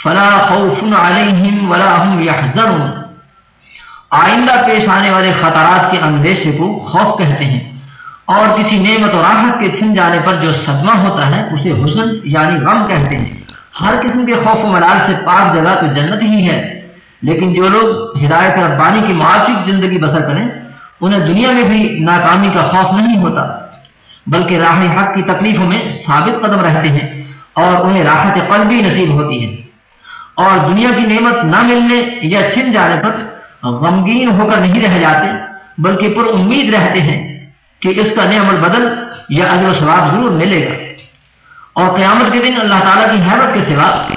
فلا خوف علیہم ولا هم يحزنون آئندہ پیش آنے والے خطرات کے اندیشے کو خوف کہتے ہیں اور کسی نعمت و راحت کے تھن جانے پر جو صدمہ ہوتا ہے اسے حسن یعنی غم کہتے ہیں۔ ہر قسم کے خوف و ملال سے پاک جگہ تو جنت ہی ہے، لیکن جو لوگ ہدایت ربانی کی معاشق زندگی بسر کریں، انہیں دنیا میں بھی ناکامی کا خوف نہیں ہوتا۔ بلکہ راہ حق کی تکلیفوں میں ثابت قدم رہتے ہیں اور انہیں راحت قلبی نصیب ہوتی ہے۔ اور دنیا کی نعمت نہ ملنے یا چھن جانے پر غمگین ہو کر نہیں رہ جاتے، بلکہ پر امید رہتے ہیں کہ اس کا نعمت بدل یا اجر و ثواب ضرور ملے گا۔ اور قیامت کے دن اللہ تعالیٰ کی حیرت کے سوا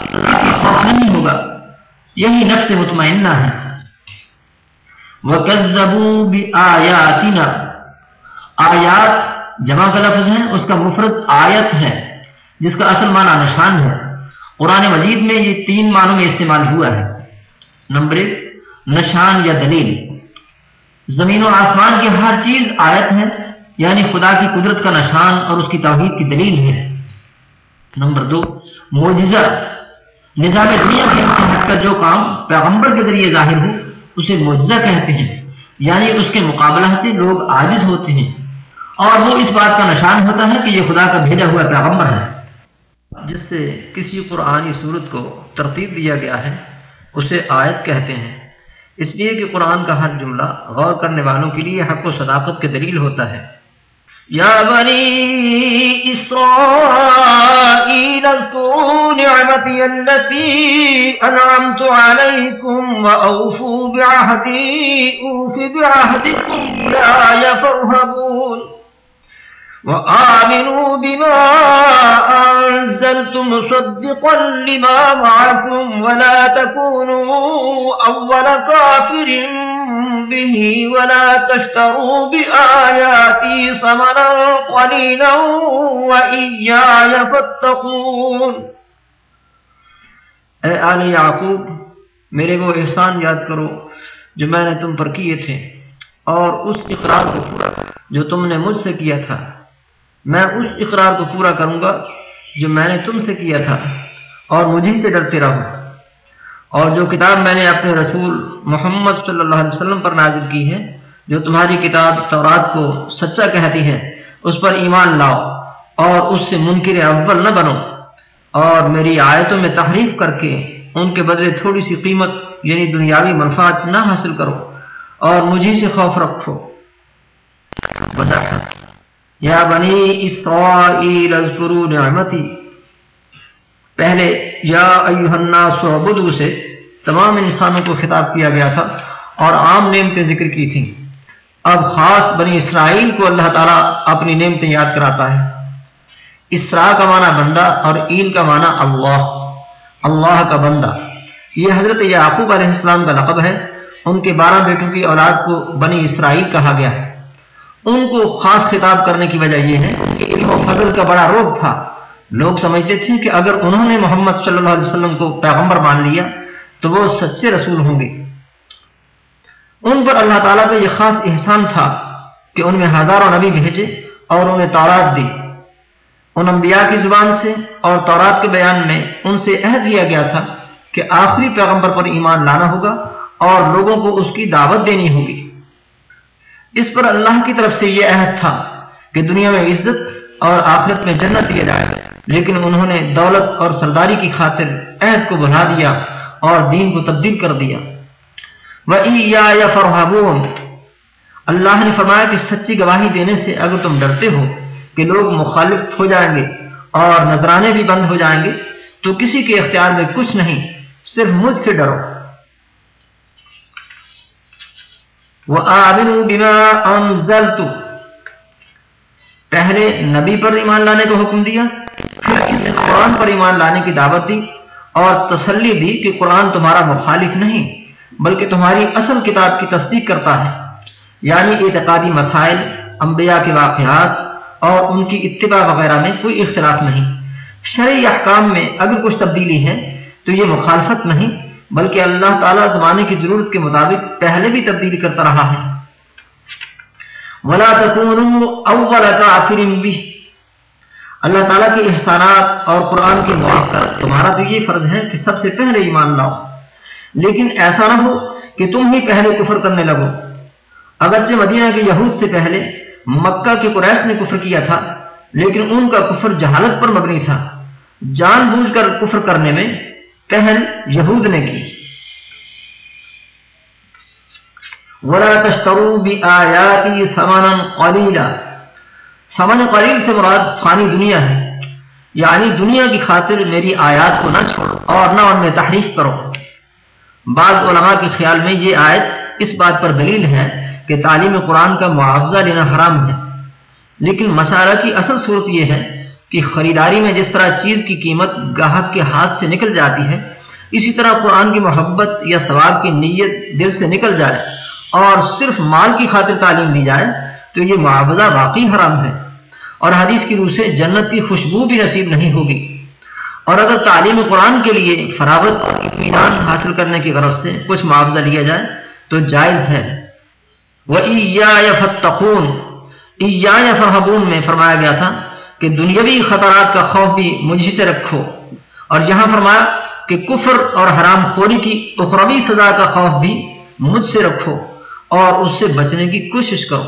نہیں ہوگا۔ یہی نفس مطمئنہ ہے۔ وَكَذَّبُوا بِآيَاتِنَا۔ آیات جمع کا لفظ ہے، اس کا مفرد آیت ہے، جس کا اصل معنی نشان ہے۔ قرآن مجید میں یہ تین معنوں میں استعمال ہوا ہے۔ نمبر ایک، نشان یا دلیل۔ زمین و آسمان کی ہر چیز آیت ہے یعنی خدا کی قدرت کا نشان اور اس کی توحید کی دلیل ہے۔ نمبر دو، معجزہ۔ نظام دنیا کے ہٹ کر جو کام پیغمبر کے ذریعے ظاہر ہو، اسے معجزہ کہتے ہیں یعنی اس کے مقابلہ سے لوگ عاجز ہوتے ہیں۔ اور وہ اس بات کا نشان ہوتا ہے کہ یہ خدا کا بھیجا ہوا پیغمبر ہے۔ جس سے کسی قرآنی صورت کو ترتیب دیا گیا ہے، اسے آیت کہتے ہیں۔ اس لیے کہ قرآن کا ہر جملہ غور کرنے والوں کے لیے حق و صداقت کے دلیل ہوتا ہے۔
یا بنی اسرائیل اذکروا نعمتی اللتی انعمت علیکم وأوفوا بعہدی اوف بعہدکم لا یفرہبون وآمنوا بما أنزلت مصدقا لما معكم ولا تكونوا أول كافر به ولا تشتروا بآياتي صمنا قليلا وإياي فاتقون
اے آل یعقوب، میرے وہ احسان یاد کرو جو میں نے تم پر کیے تھے اور اس اقرار کو پورا جو تم نے مجھ سے کیا تھا۔ میں اس اقرار کو پورا کروں گا جو میں نے تم سے کیا تھا اور مجھے سے ڈرتے رہو۔ اور جو کتاب میں نے اپنے رسول محمد صلی اللہ علیہ وسلم پر نازل کی ہے، جو تمہاری کتاب تورات کو سچا کہتی ہے، اس پر ایمان لاؤ اور اس سے منکر اول نہ بنو۔ اور میری آیتوں میں تحریف کر کے ان کے بدلے تھوڑی سی قیمت یعنی دنیاوی منفاط نہ حاصل کرو اور مجھے سے خوف رکھو۔ یا بنی اسرائیل اذکروا نعمتی پہلے یا ایوہ الناس عبدو سے تمام انسانوں کو خطاب کیا گیا تھا اور عام نعمتیں ذکر کی تھیں۔ اب خاص بنی اسرائیل کو اللہ تعالیٰ اپنی نعمتیں یاد کراتا ہے۔ اسرا کا معنی بندہ اور ایل کا معنی اللہ۔ اللہ کا بندہ۔ یہ حضرت یعقوب علیہ السلام کا لقب ہے۔ ان کے بارہ بیٹوں کی اولاد کو بنی اسرائیل کہا گیا ہے۔ ان کو خاص خطاب کرنے کی وجہ یہ ہے کہ علم و فضل کا بڑا روپ تھا۔ لوگ سمجھتے تھے کہ اگر انہوں نے محمد صلی اللہ علیہ وسلم کو پیغمبر مان لیا تو وہ سچے رسول ہوں گے۔ ان پر اللہ تعالیٰ کا یہ خاص احسان تھا کہ ان میں ہزاروں نبی بھیجے اور انہیں تورات دی۔ ان انبیاء کی زبان سے اور تورات کے بیان میں ان سے عہد لیا گیا تھا کہ آخری پیغمبر پر ایمان لانا ہوگا اور لوگوں کو اس کی دعوت دینی ہوگی۔ اس پر اللہ کی طرف سے یہ عہد تھا کہ دنیا میں عزت اور آخرت میں جنت دیا جائے۔ لیکن انہوں نے دولت اور سرداری کی خاطر عہد کو بڑھا دیا اور دین کو تبدیل کر دیا۔ فرحابون اللہ نے فرمایا کہ سچی گواہی دینے سے اگر تم ڈرتے ہو کہ لوگ مخالف ہو جائیں گے اور نذرانے بھی بند ہو جائیں گے تو کسی کے اختیار میں کچھ نہیں، صرف مجھ سے ڈرو۔ وَآمِنُوا بِمَا أَنزَلْتُ پہلے نبی پر ایمان لانے کا حکم دیا، پھر اسے قرآن پر ایمان لانے کی دعوت دی اور تسلی دی کہ قرآن تمہارا مخالف نہیں، بلکہ تمہاری اصل کتاب کی تصدیق کرتا ہے۔ یعنی اعتقادی مسائل، انبیاء کے واقعات اور ان کی اتباع وغیرہ میں کوئی اختلاف نہیں۔ شرعی احکام میں اگر کچھ تبدیلی ہے تو یہ مخالفت نہیں بلکہ اللہ تعالیٰ زمانے کی ضرورت کے مطابق پہلے بھی تبدیل کرتا رہا ہے۔ ولا اول بھی اللہ تعالیٰ کے احسانات اور قرآن کے مواقع، تمہارا تو یہ فرض ہے کہ سب سے پہلے ایمان لاؤ۔ لیکن ایسا نہ ہو کہ تم ہی پہلے کفر کرنے لگو۔ اگرچہ مدینہ کے یہود سے پہلے مکہ کے قریش نے کفر کیا تھا، لیکن ان کا کفر جہالت پر مبنی تھا۔ جان بوجھ کر کفر کرنے میں پہل یہود نے کی۔ ولا تشتروا بآياتي ثمنا قليلا۔ ثمن قلیل سے مراد فانی دنیا ہے۔ یعنی دنیا کی خاطر میری آیات کو نہ چھوڑو اور نہ ان میں تحریف کرو۔ بعض علماء کے خیال میں یہ آیت اس بات پر دلیل ہے کہ تعلیم قرآن کا معاوضہ لینا حرام ہے۔ لیکن مسالہ کی اصل صورت یہ ہے کہ خریداری میں جس طرح چیز کی قیمت گاہک کے ہاتھ سے نکل جاتی ہے، اسی طرح قرآن کی محبت یا ثواب کی نیت دل سے نکل جائے اور صرف مال کی خاطر تعلیم دی جائے، تو یہ معاوضہ واقعی حرام ہے۔ اور حدیث کی روح سے جنت کی خوشبو بھی نصیب نہیں ہوگی۔ اور اگر تعلیم قرآن کے لیے فراغت اور اطمینان حاصل کرنے کی غرض سے کچھ معاوضہ لیا جائے، تو جائز ہے۔ وہ یا فتقون یا میں فرمایا گیا تھا کہ دنیاوی خطرات کا خوف بھی مجھے سے رکھو۔ اور یہاں فرمایا کہ کفر اور حرام خوری کی اخروی سزا کا خوف بھی مجھ سے رکھو اور اس سے بچنے کی کوشش کرو۔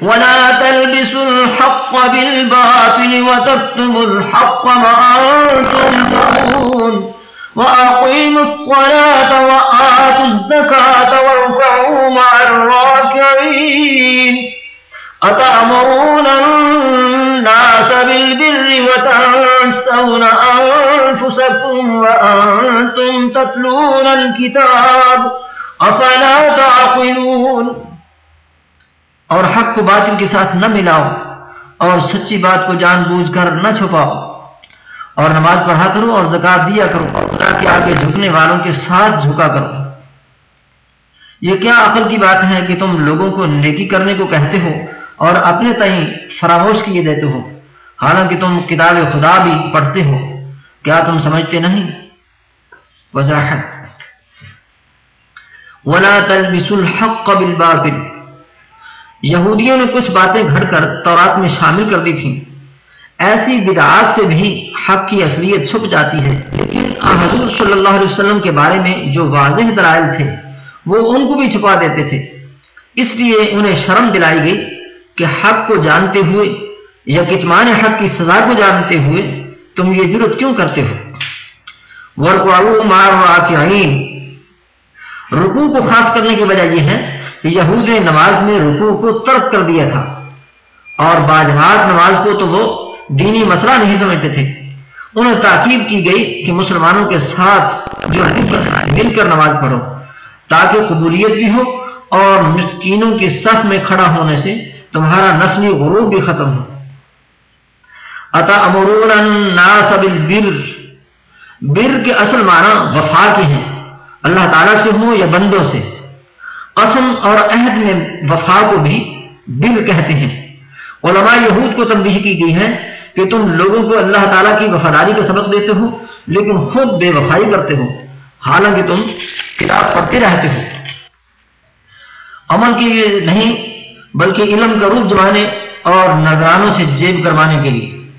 ولا تلبسوا الحق بالباطل وتكتموا الحق وانتم تعلمون وأقيموا الصلاة وآتوا الزكاة واركعوا مع الراكعين أتأمرون الناس بالبر وتنسون أنفسكم وأنتم تتلون الكتاب أفلا تعقلون
اور حق کو باطل کے ساتھ نہ ملاؤ اور سچی بات کو جان بوجھ کر نہ چھپاؤ اور نماز پڑھا کرو اور زکات دیا کرو اور خدا کے آگے جھکنے والوں کے ساتھ جھکا کرو۔ یہ کیا عقل کی بات ہے کہ تم لوگوں کو نیکی کرنے کو کہتے ہو اور اپنے تئیں فراموش کیے دیتے ہو۔ حالانکہ تم کتاب خدا بھی پڑھتے ہو۔ کیا تم سمجھتے نہیں؟ وضاحت۔ ولا تلبس الحق بالباطل۔ یہودیوں نے کچھ باتیں گھڑ کر تورات میں شامل کر دی تھیں۔ ایسی بدعات سے بھی حق کی اصلیت چھپ جاتی ہے۔ لیکن حضور صلی اللہ علیہ وسلم کے بارے میں جو واضح دلائل تھے، وہ ان کو بھی چھپا دیتے تھے۔ اس لیے انہیں شرم دلائی گئی۔ کہ حق کو جانتے ہوئے یا کتمان حق کی سزا کو جانتے ہوئے تم یہ ضرورت کیوں کرتے ہو؟ ورکو مار آئین رکو کو خاص کرنے کی وجہ یہ ہے کہ یہود نے نماز میں رکو کو ترک کر دیا تھا اور باجماعت نماز کو تو وہ دینی مسئلہ نہیں سمجھتے تھے۔ انہیں تاکید کی گئی کہ مسلمانوں کے ساتھ جو مل کر نماز پڑھو تاکہ قبولیت بھی ہو اور مسکینوں کی صف میں کھڑا ہونے سے تمہارا نسلی غروب بھی ختم ہو۔ اتا امرون الناس بالبر۔ بر کے اصل معنی وفا کے ہیں۔ اللہ تعالیٰ سے ہو یا بندوں سے؟ قسم اور عہد میں وفا کو بھی بر کہتے ہیں۔ علماء یہود کو تنبیہ کی گئی ہے کہ تم لوگوں کو اللہ تعالیٰ کی وفاداری کا سبق دیتے ہو، لیکن خود بے وفائی کرتے ہو۔ حالانکہ تم کتاب پڑھتے رہتے ہو۔ عمل کی نہیں بلکہ علم کا روپ جمانے اور نظرانوں سے جیب کروانے کے لیے۔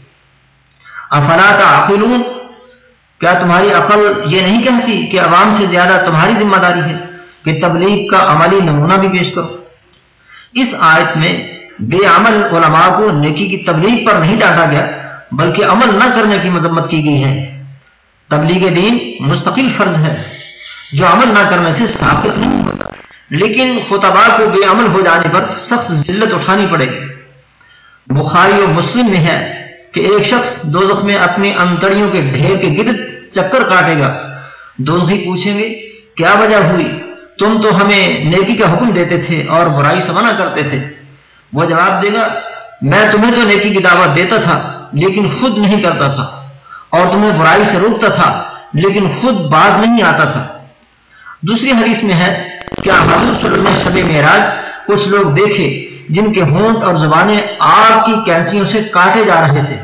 افلا کا کیا تمہاری عقل یہ نہیں کہتی کہ عوام سے زیادہ تمہاری ذمہ داری ہے کہ تبلیغ کا عملی نمونہ بھی پیش کرو؟ اس آیت میں بے عمل علماء کو نیکی کی تبلیغ پر نہیں ڈانٹا گیا، بلکہ عمل نہ کرنے کی مذمت کی گئی ہے۔ تبلیغ دین مستقل فرض ہے، جو عمل نہ کرنے سے ثابت نہیں۔ لیکن خطبہ کو بے عمل ہو جانے پر سخت ذلت اٹھانی پڑے گی۔ بخاری و مسلم میں ہے کہ ایک شخص دو میں اپنی انتڑیوں کے ڈھیر کے گرد چکر کاٹے گا۔ دوزخی پوچھیں گے، کیا وجہ ہوئی؟ تم تو ہمیں نیکی کا حکم دیتے تھے اور برائی سے منع کرتے تھے۔ وہ جواب دے گا، میں تمہیں تو نیکی کی دعوت دیتا تھا، لیکن خود نہیں کرتا تھا۔ اور تمہیں برائی سے روکتا تھا، لیکن خود باز نہیں آتا تھا۔ دوسری حدیث میں ہے کیا حضور صلی اللہ علیہ شب معراج کچھ لوگ دیکھے جن کے ہونٹ اور زبانیں آگ کی کینچیوں سے کاٹے جا رہے تھے۔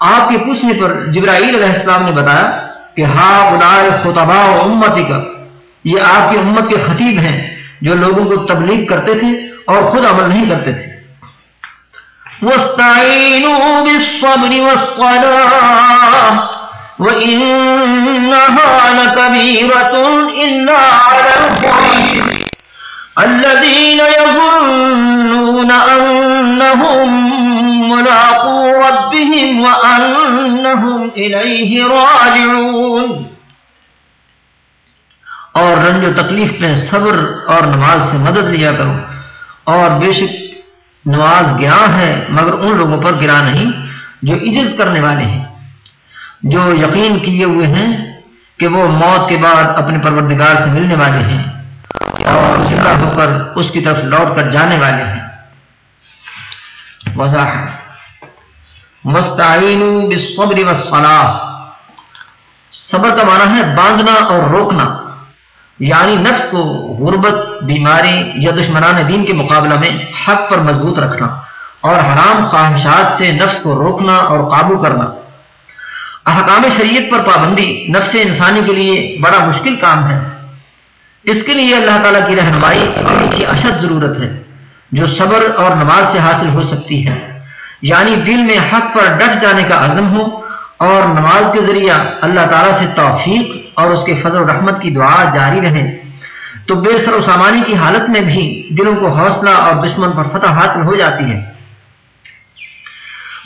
آپ کے پوچھنے پر جبرائیل علیہ السلام نے بتایا کہ ہا بدائے خطبا امتی کا یہ آپ کی امت کے خطیب ہیں جو لوگوں کو تبلیغ کرتے تھے اور خود عمل نہیں کرتے تھے۔
واستعينوا بالصبر والصلاة وإنها لكبيرة إلا على الخير الذين يظنون أنهم ملاقوا ربهم وأنهم إليه راجعون.
اور رنج و تکلیف میں صبر اور نماز سے مدد لیا کرو. اور بے شک نواز گرا ہے، مگر ان لوگوں پر گرا نہیں جو عجز کرنے والے ہیں، جو یقین کیے ہوئے ہیں کہ وہ موت کے بعد اپنے پروردگار سے ملنے والے ہیں۔ اور زندہ ہو کر اس کی طرف لوٹ کر جانے والے ہیں۔ مستعین بالصبر والصلاح صبر کا معنی ہے باندھنا اور روکنا۔ یعنی نفس کو غربت، بیماری یا دشمنان دین کے مقابلہ میں حق پر مضبوط رکھنا اور حرام خواہشات سے نفس کو روکنا اور قابو کرنا۔ احکام شریعت پر پابندی نفس انسانی کے لیے بڑا مشکل کام ہے۔ اس کے لیے اللہ تعالیٰ کی رہنمائی کی اشد ضرورت ہے، جو صبر اور نماز سے حاصل ہو سکتی ہے۔ یعنی دل میں حق پر ڈٹ جانے کا عزم ہو اور نماز کے ذریعہ اللہ تعالیٰ سے توفیق اور اس کے فضل و رحمت کی دعا جاری رہے۔ تو بے سر و سامانی کی حالت میں بھی دلوں کو حوصلہ اور دشمن پر فتح حاصل ہو جاتی ہے۔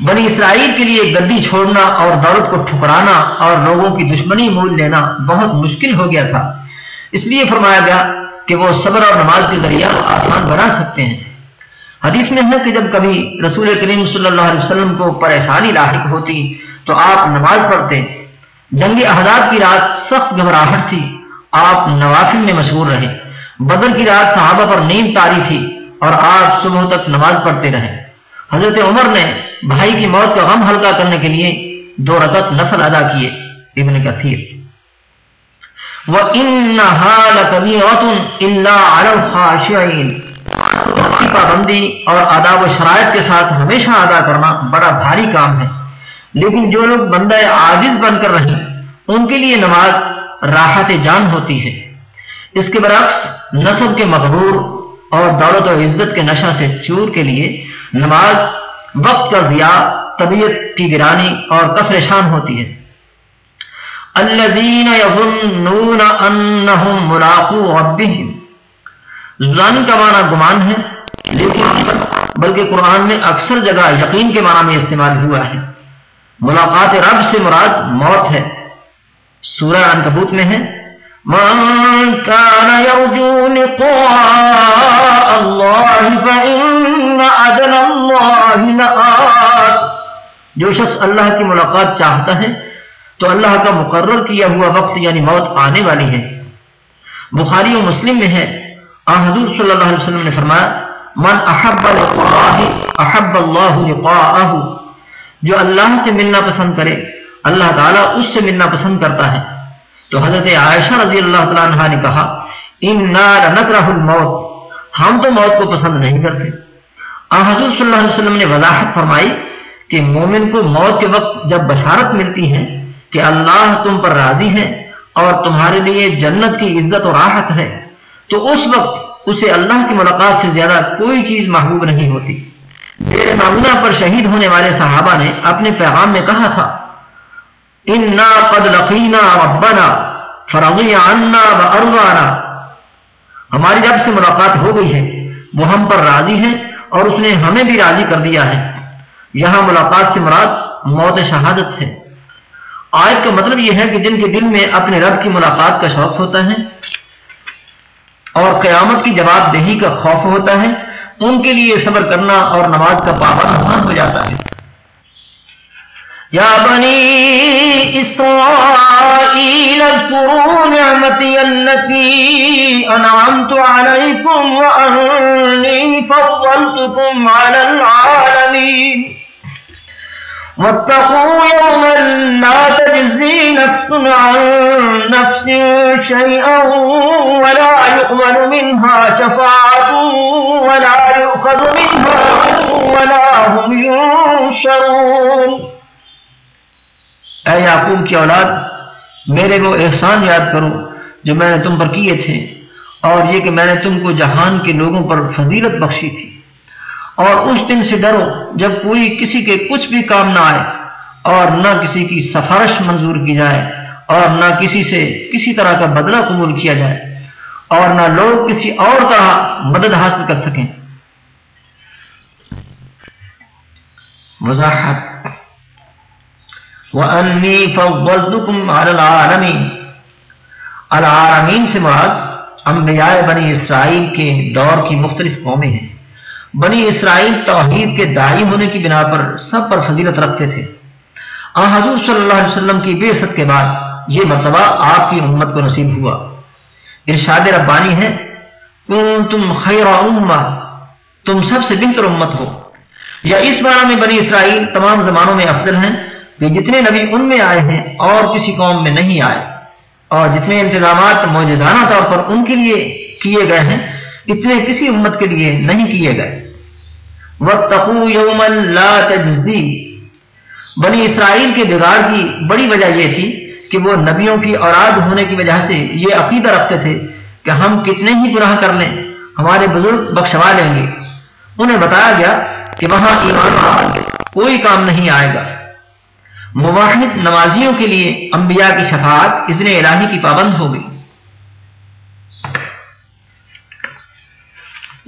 بنی اسرائیل کے لیے گدی چھوڑنا اور دولت کو ٹھکرانا اور لوگوں کی دشمنی مول لینا بہت مشکل ہو گیا تھا۔ اس لیے فرمایا گیا کہ وہ صبر اور نماز کے ذریعہ آسان بنا سکتے ہیں۔ حدیث میں ہے کہ جب کبھی رسول کریم صلی اللہ علیہ وسلم کو پریشانی لاحق ہوتی تو آپ نماز پڑھتے۔ جنگ احداد کی رات سخت گھبراہٹ تھی۔ آپ نوافل میں مشغول رہے۔ بدر کی رات صحابہ پر نیند تاری تھی اور آپ صبح تک نماز پڑھتے رہے۔ حضرت عمر نے بھائی کی موت کا غم ہلکا کرنے کے لیے دو رکعت نفل ادا کیے۔ ابن کثیر۔ پابندی اور آداب و شرائط کے ساتھ ہمیشہ ادا کرنا بڑا بھاری کام ہے۔ لیکن جو لوگ بندہ عاجز بن کر رہے ان کے لیے نماز راحت جان ہوتی ہے۔ اس کے برعکس، نصب کے مغرور اور دولت و عزت کے نشہ سے چور کے لیے نماز وقت کا ضیاء طبیعت کی گرانی اور کثر شان ہوتی ہے۔ الذين يظنون انهم ملاقو ربهم ظن کا معنی گمان ہے، لیکن بلکہ قرآن میں اکثر جگہ یقین کے معنی میں استعمال ہوا ہے۔ ملاقات رب سے مراد موت ہے۔ سورہ انکبوت میں ہے، من كان يرجو لقاء الله فإن عدن الله لآت جو شخص اللہ کی ملاقات چاہتا ہے تو اللہ کا مقرر کیا ہوا وقت یعنی موت آنے والی ہے۔ بخاری و مسلم میں ہے۔ حضور صلی اللہ علیہ وسلم نے فرمایا، من احب اللہ احب اللہ لقاءه جو اللہ سے ملنا پسند کرے، اللہ تعالیٰ اس سے ملنا پسند کرتا ہے۔ تو حضرت عائشہ رضی اللہ تعالیٰ عنہ نے کہا الموت ہم تو موت کو پسند نہیں کرتے۔ حضور صلی اللہ علیہ وسلم نے وضاحت فرمائی کہ مومن کو موت کے وقت جب بشارت ملتی ہے کہ اللہ تم پر راضی ہے اور تمہارے لیے جنت کی عزت اور راحت ہے، تو اس وقت اسے اللہ کی ملاقات سے زیادہ کوئی چیز محبوب نہیں ہوتی۔ میرے معمولہ پر شہید ہونے والے صحابہ نے اپنے پیغام میں کہا تھا قد لقینا ربنا فرضی عنا ہماری رب سے ملاقات ہو گئی ہے، وہ ہم پر راضی ہے اور اس نے ہمیں بھی راضی کر دیا ہے۔ یہاں ملاقات سے مراد موت شہادت ہے۔ آیت کا مطلب یہ ہے کہ جن کے دل میں اپنے رب کی ملاقات کا شوق ہوتا ہے اور قیامت کی جواب دہی کا خوف ہوتا ہے، ان کے لیے صبر کرنا اور نماز کا پابند آسان ہو جاتا ہے۔ یا بنی اسرائیل اذکروا نعمتی اللتی انعمت علیکم وانی فضلتکم علی العالمین۔ واتقوا يوما لا تجزي نفس عن نفس شيئا ولا يقبل منها شفاعة ولا يؤخذ منها ولا هم ينشرون. اے یعقوب کی اولاد، میرے وہ احسان یاد کرو جو میں نے تم پر کیے تھے اور یہ کہ میں نے تم کو جہان کے لوگوں پر فضیلت بخشی تھی۔ اور اس دن سے ڈرو جب کوئی کسی کے کچھ بھی کام نہ آئے اور نہ کسی کی سفارش منظور کی جائے اور نہ کسی سے کسی طرح کا بدلہ قبول کیا جائے اور نہ لوگ کسی اور طرح مدد حاصل کر سکیں۔ وضاحت۔ وَأَنِّي عَلَى الْعَالَمِينَ۔ العالمین سے مراد انبیاء بنی اسرائیل کے دور کی مختلف قومیں ہیں۔ بنی اسرائیل توحید کے دائی ہونے کی بنا پر سب پر فضیلت رکھتے تھے۔ آ حضور صلی اللہ علیہ وسلم کی بے ست کے بعد یہ مرتبہ آپ کی امت کو نصیب ہوا۔ ارشاد ربانی ہے تم خیر امہ، تم سب سے بہتر امت ہو۔ یا اس بارہ میں بنی اسرائیل تمام زمانوں میں افضل ہیں کہ جتنے نبی ان میں آئے ہیں اور کسی قوم میں نہیں آئے۔ اور جتنے انتظامات موجودانہ طور پر ان کے لیے کیے گئے ہیں اتنے کسی امت کے لیے نہیں کیے گئے۔ لا تجزی بنی اسرائیل کے بگاڑ کی بڑی وجہ یہ تھی کہ وہ نبیوں کی اوراد ہونے کی وجہ سے یہ عقیدہ رکھتے تھے کہ ہم کتنے ہی گناہ کر لیں، ہمارے بزرگ بخشوا لیں گے۔ انہیں بتایا گیا کہ وہاں ایمان کوئی کام نہیں آئے گا۔ مواحد نمازیوں کے لیے انبیاء کی شفاعت اتنے الہی کی پابند ہو گئی۔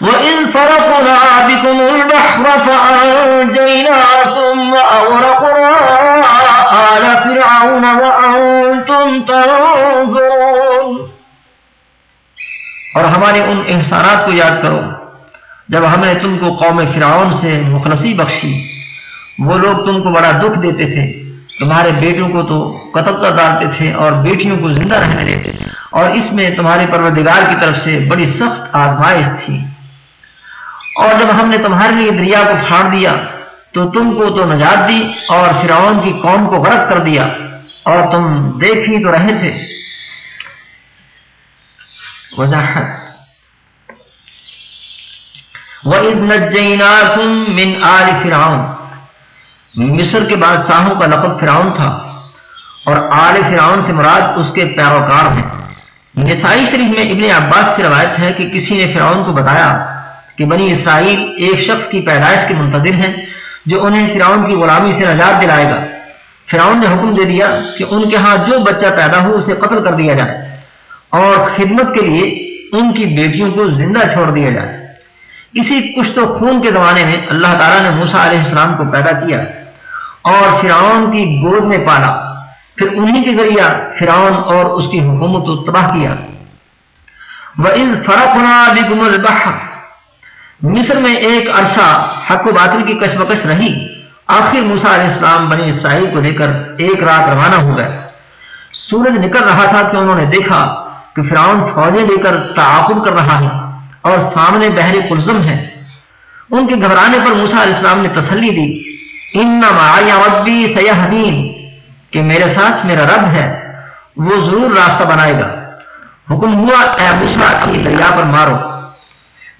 وَإِن فَرَقْنَا بِكُمُ الْبَحْرَ فَأَنجَيْنَاكُمْ وَأَغْرَقْنَا آلَ فِرْعَوْنَ وَأَنتُمْ تَنظُرُونَ۔
اور ہمارے ان احسانات کو یاد کرو، جب ہم نے تم کو قوم فرعون سے مخلصی بخشی، وہ لوگ تم کو بڑا دکھ دیتے تھے، تمہارے بیٹوں کو تو قتل کر ڈالتے تھے اور بیٹیوں کو زندہ رہنے دیتے اور اس میں تمہارے پروردگار کی طرف سے بڑی سخت آزمائش تھی۔ اور جب ہم نے تمہارے لیے دریا کو پھاڑ دیا، تو تم کو تو نجات دی اور فرعون کی قوم کو غرق کر دیا۔ اور تم دیکھ ہی تو رہے تھے۔ وضاحت۔ وَإِذْ نَجَّيْنَاكُمْ مِنْ آلِ فِرْعَوْنَ۔ مصر کے بادشاہوں کا لقب فرعون تھا۔ اور آل فرعون سے مراد اس کے پیروکار ہیں۔ نسائی شریف میں ابن عباس کی روایت ہے کہ کسی نے فرعون کو بتایا کہ بنی اسرائیل ایک شخص کی پیدائش کے منتظر ہیں جو انہیں فرعون کی غلامی سے نجات دلائے گا۔ فرعون نے حکم دے دیا کہ ان کے ہاں جو بچہ پیدا ہو اسے قتل کر دیا جائے اور خدمت کے لیے ان کی بیٹیوں کو زندہ چھوڑ دیا جائے۔ اسی کشت و خون کے زمانے میں اللہ تعالیٰ نے موسا علیہ السلام کو پیدا کیا اور فرعون کی گود میں پالا۔ پھر انہی کے ذریعہ فرعون اور اس کی حکومت کو تباہ کیا۔ وَإِذْ فَرَقْنَا بِكُمُ الْبَحْرَ مصر میں ایک عرصہ حق و باطل کی کشمکش رہی۔ آخر موسا علیہ السلام بنی اسرائیل کو لے کر ایک رات روانہ ہو گئے۔ سورج نکل رہا تھا کہ انہوں نے دیکھا کہ فرعون فوجیں لے کر تعاقب کر رہا ہے اور سامنے بحر کلزم ہے۔ ان کے گھبرانے پر موسا علیہ السلام نے تسلی دی۔ ان ربی سیاحدین کہ میرے ساتھ میرا رب ہے، وہ ضرور راستہ بنائے گا۔ حکم ہوا، اے موسا اپنی دریا پر مارو۔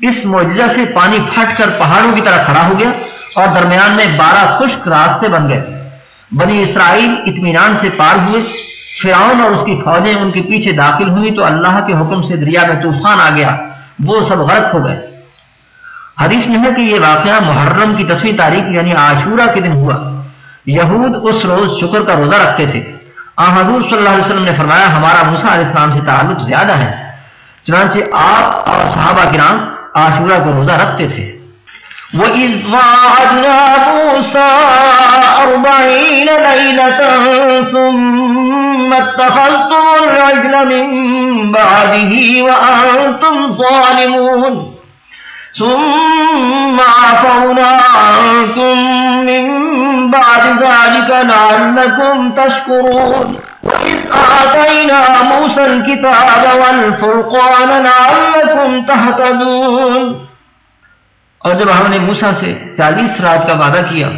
اس معجزہ سے پانی پھٹ کر پہاڑوں کی طرح کھڑا ہو گیا اور درمیان میں بارہ خشک راستے بن گئے۔ بنی اسرائیل اطمینان سے پار ہوئے۔ فرعون اور اس کی فوجیں ان کے پیچھے داخل ہوئی تو اللہ کے حکم سے دریا میں طوفان آ گیا۔ وہ سب غرق ہو گئے۔ حدیث میں ہے کہ یہ واقعہ محرم کی دسویں تاریخ یعنی عاشورہ کے دن ہوا۔ یہود اس روز شکر کا روزہ رکھتے تھے۔ آ حضور صلی اللہ علیہ وسلم نے فرمایا، ہمارا موسیٰ علیہ السلام سے تعلق زیادہ ہے، چنانچہ آپ اور صحابہ کرام عاشورہ کو روزہ رکھتے تھے۔
وَإِذْ وَعَدْنَا مُوسَىٰ أَرْبَعِينَ لَيْلَةً ثُمَّ اتَّخَذْتُمُ الرَّجْلَ مِن بَعْدِهِ وَأَنْتُمْ ظَالِمُونَ۔ ثُمَّ عَفَوْنَا عَنْكُمْ مِن بَعْدِ ذَلِكَ لَعَلَّكُمْ تَشْكُرُونَ۔ وَإِذْ آتَيْنَا مُوسَى الْكِتَابَ وَالْفُرْقَانَ لَعَلَّكُمْ تَهْتَدُونَ۔
اور جب ہم نے موسیٰ سے چالیس رات کا وعدہ کیا،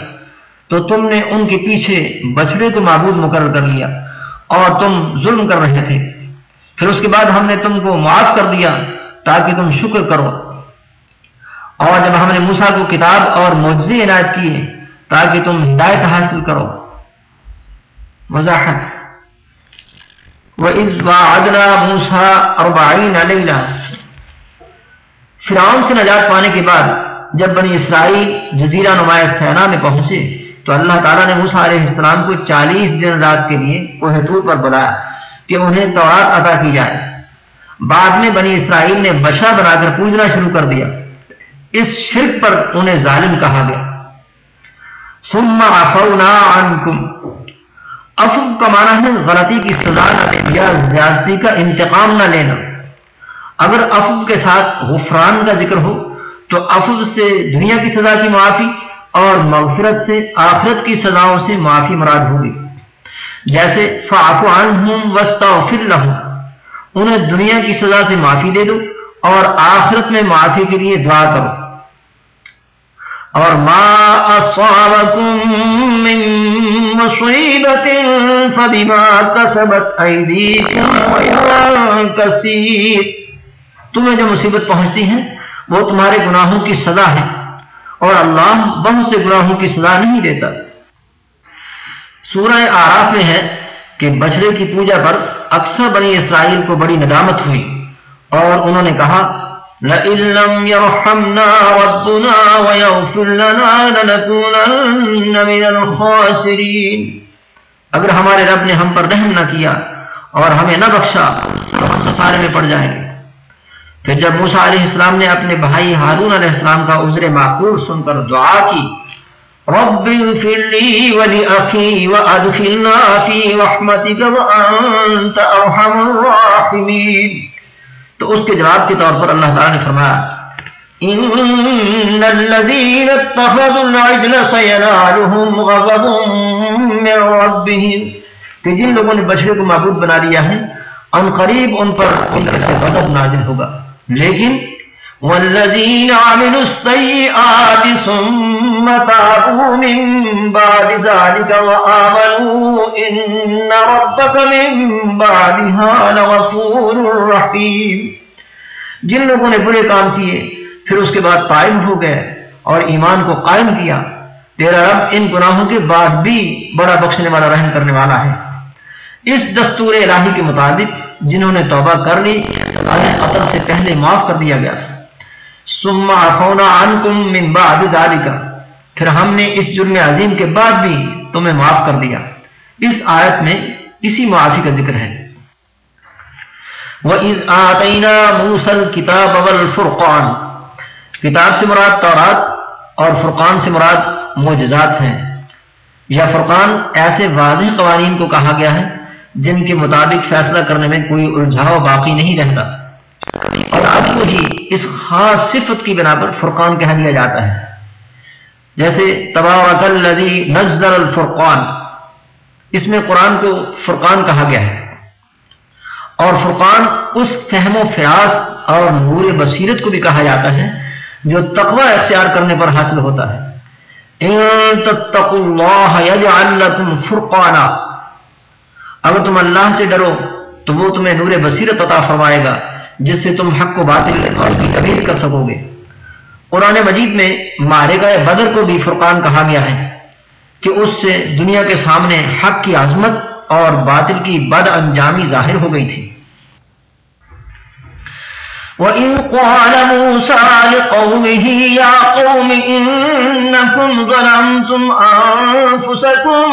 تو تم نے ان کے پیچھے بچڑے کو معبود مقرر کر لیا اور تم ظلم کر رہے تھے۔ پھر اس کے بعد ہم نے تم کو معاف کر دیا تاکہ تم شکر کرو۔ اور جب ہم نے موسیٰ کو کتاب اور معجزے عنایت کیے تاکہ تم ہدایت حاصل کرو۔ وضاحت۔ وَإِذْ وَعَدْنَا مُوسَىٰ أَرْبَعِينَ لَيْلَةً فرعون سے نجات پانے کے بعد جب بنی اسرائیل جزیرہ نمایاں سینا میں پہنچے، تو اللہ تعالیٰ نے موسیٰ علیہ السلام کو چالیس دن رات کے لیے کوہ طور پر بلایا کہ انہیں تورات عطا کی جائے۔ بعد میں بنی اسرائیل نے بشا بنا کر پوجنا شروع کر دیا۔ اس شرک پر انہیں ظالم کہا گیا۔ ثم عفونا عنکم افو کا معنی ہے غلطی کی سزا نہ یا زیادتی کا انتقام نہ لینا۔ اگر افو کے ساتھ غفران کا ذکر ہو، تو افو سے دنیا کی سزا کی معافی اور مغفرت سے آخرت کی سزاؤں سے معافی مراد ہوگی۔ جیسے فاف عنہم واستغفر لهم انہیں دنیا کی سزا سے معافی دے دو اور آخرت میں معافی کے لیے دعا کرو۔ اور ما اصابكم من مصیبت فبما كسبت ایدیکم ویان کثیر تمہیں جو مصیبت پہنچتی ہیں وہ تمہارے گناہوں کی سزا ہے اور اللہ بہت سے گناہوں کی سزا نہیں دیتا۔ سورہ آراف میں ہے کہ بچڑے کی پوجا پر اکثر بنی اسرائیل کو بڑی ندامت ہوئی اور انہوں نے کہا
لئن لم يرحمنا ربنا ويغفر لنا لنكونن من الخاسرين۔
اگر ہمارے رب نے ہم پر رحم نہ کیا اور ہمیں نہ بخشا تو ہم خسارے میں پڑ جائیں گے۔ پھر جب موسا علیہ السلام نے اپنے بھائی ہارون علیہ السلام کا عذر معقول سن کر دعا کی،
رب اغفر لي ولأخي وأدخلنا في رحمتك وأنت أرحم الراحمين
تو اس کے جواب کے طور پر اللہ تعالیٰ نے فرمایا
ان الذين اتخذوا العجل سينالهم غضب من ربهم
کہ جن لوگوں نے بچڑے کو معبود بنا لیا ہے، ان قریب ان پر غضب نازل ہوگا۔ لیکن،
والذين عملوا السيئات ثم تابوا من بعد ذلك وآمنوا إن ربك من بعدها لغفور رحيم۔
جن لوگوں نے برے کام کیے، پھر اس کے بعد قائم ہو گئے اور ایمان کو قائم کیا۔ تیرا رب ان گناہوں کے بعد بھی بڑا بخشنے والا، رحم کرنے والا ہے۔ اس دستور الہی کے مطابق جنہوں نے توبہ کر لی قتل سے پہلے معاف کر دیا گیا۔
ثم عفونا عنكم من بعد ذلك۔
پھر ہم نے اس جرم عظیم کے بعد بھی تمہیں معاف کر دیا۔ اس آیت میں اسی معافی کا ذکر ہے۔
وَإِذْ آتَيْنَا مُوسَى الْكِتَابَ وَالْفُرْقَانِ۔
کتاب سے مراد تورات اور فرقان سے مراد معجزات ہیں۔ یا فرقان ایسے واضح قوانین کو کہا گیا ہے جن کے مطابق فیصلہ کرنے میں کوئی الجھاؤ باقی نہیں رہتا۔ اور اب کو ہی اس خاص صفت کی بنا پر فرقان کہہ دیا جاتا ہے۔ جیسے تبارک الذی نزل الفرقان، اس میں قرآن کو فرقان کہا گیا ہے۔ اور فرقان اس فہم و فیاض اور نور بصیرت کو بھی کہا جاتا ہے، جو تقوی اختیار کرنے پر حاصل ہوتا ہے۔
ان تتقوا اللہ یجعل لکم فرقانا۔
اگر تم اللہ سے ڈرو، تو وہ تمہیں نور بصیرت عطا فرمائے گا، جس سے تم حق کو باطل اور کی تمیز کر سکو گے۔ قرآن مجید میں مارے بدر کو بھی فرقان کہا گیا ہے کہ اس سے دنیا کے سامنے حق کی عظمت اور باطل کی بد انجامی ظاہر ہو گئی تھی۔
وَإِذْ قَالَ مُوسَى لِقَوْمِهِ يَا قَوْمِ إِنَّكُمْ ظَلَمْتُمْ أَنفُسَكُمْ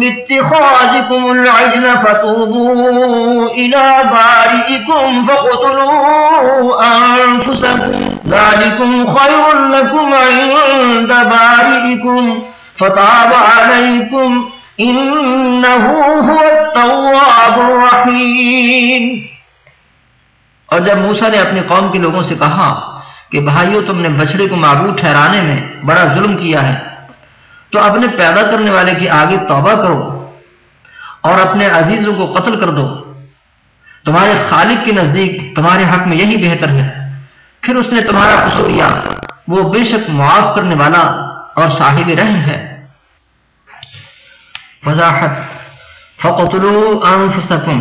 بِاتِّخَاذِكُمُ الْعِجْلَ فَتُوبُوا إِلَى بَارِئِكُمْ فَاقْتُلُوا أَنفُسَكُمْ ذَلِكُمْ خَيْرٌ لَكُمْ عِندَ بَارِئِكُمْ. فَتَابَ عَلَيْكُمْ. إِنَّهُ هُوَ التَّوَّابُ الرَّحِيمُ.
اور جب موسا نے اپنے قوم کے لوگوں سے کہا کہ بھائیو، تم نے بچڑے کو معبود ٹھہرانے میں بڑا ظلم کیا ہے، تو اپنے پیدا کرنے والے کی آگے توبہ کرو اور اپنے عزیزوں کو قتل کر دو۔ تمہارے خالق کے نزدیک تمہارے حق میں یہی بہتر ہے۔ پھر اس نے تمہارا قصور کیا۔ وہ بے شک معاف کرنے والا اور صاحب رحم ہے۔ وضاحت۔ فقتلوا انفسکم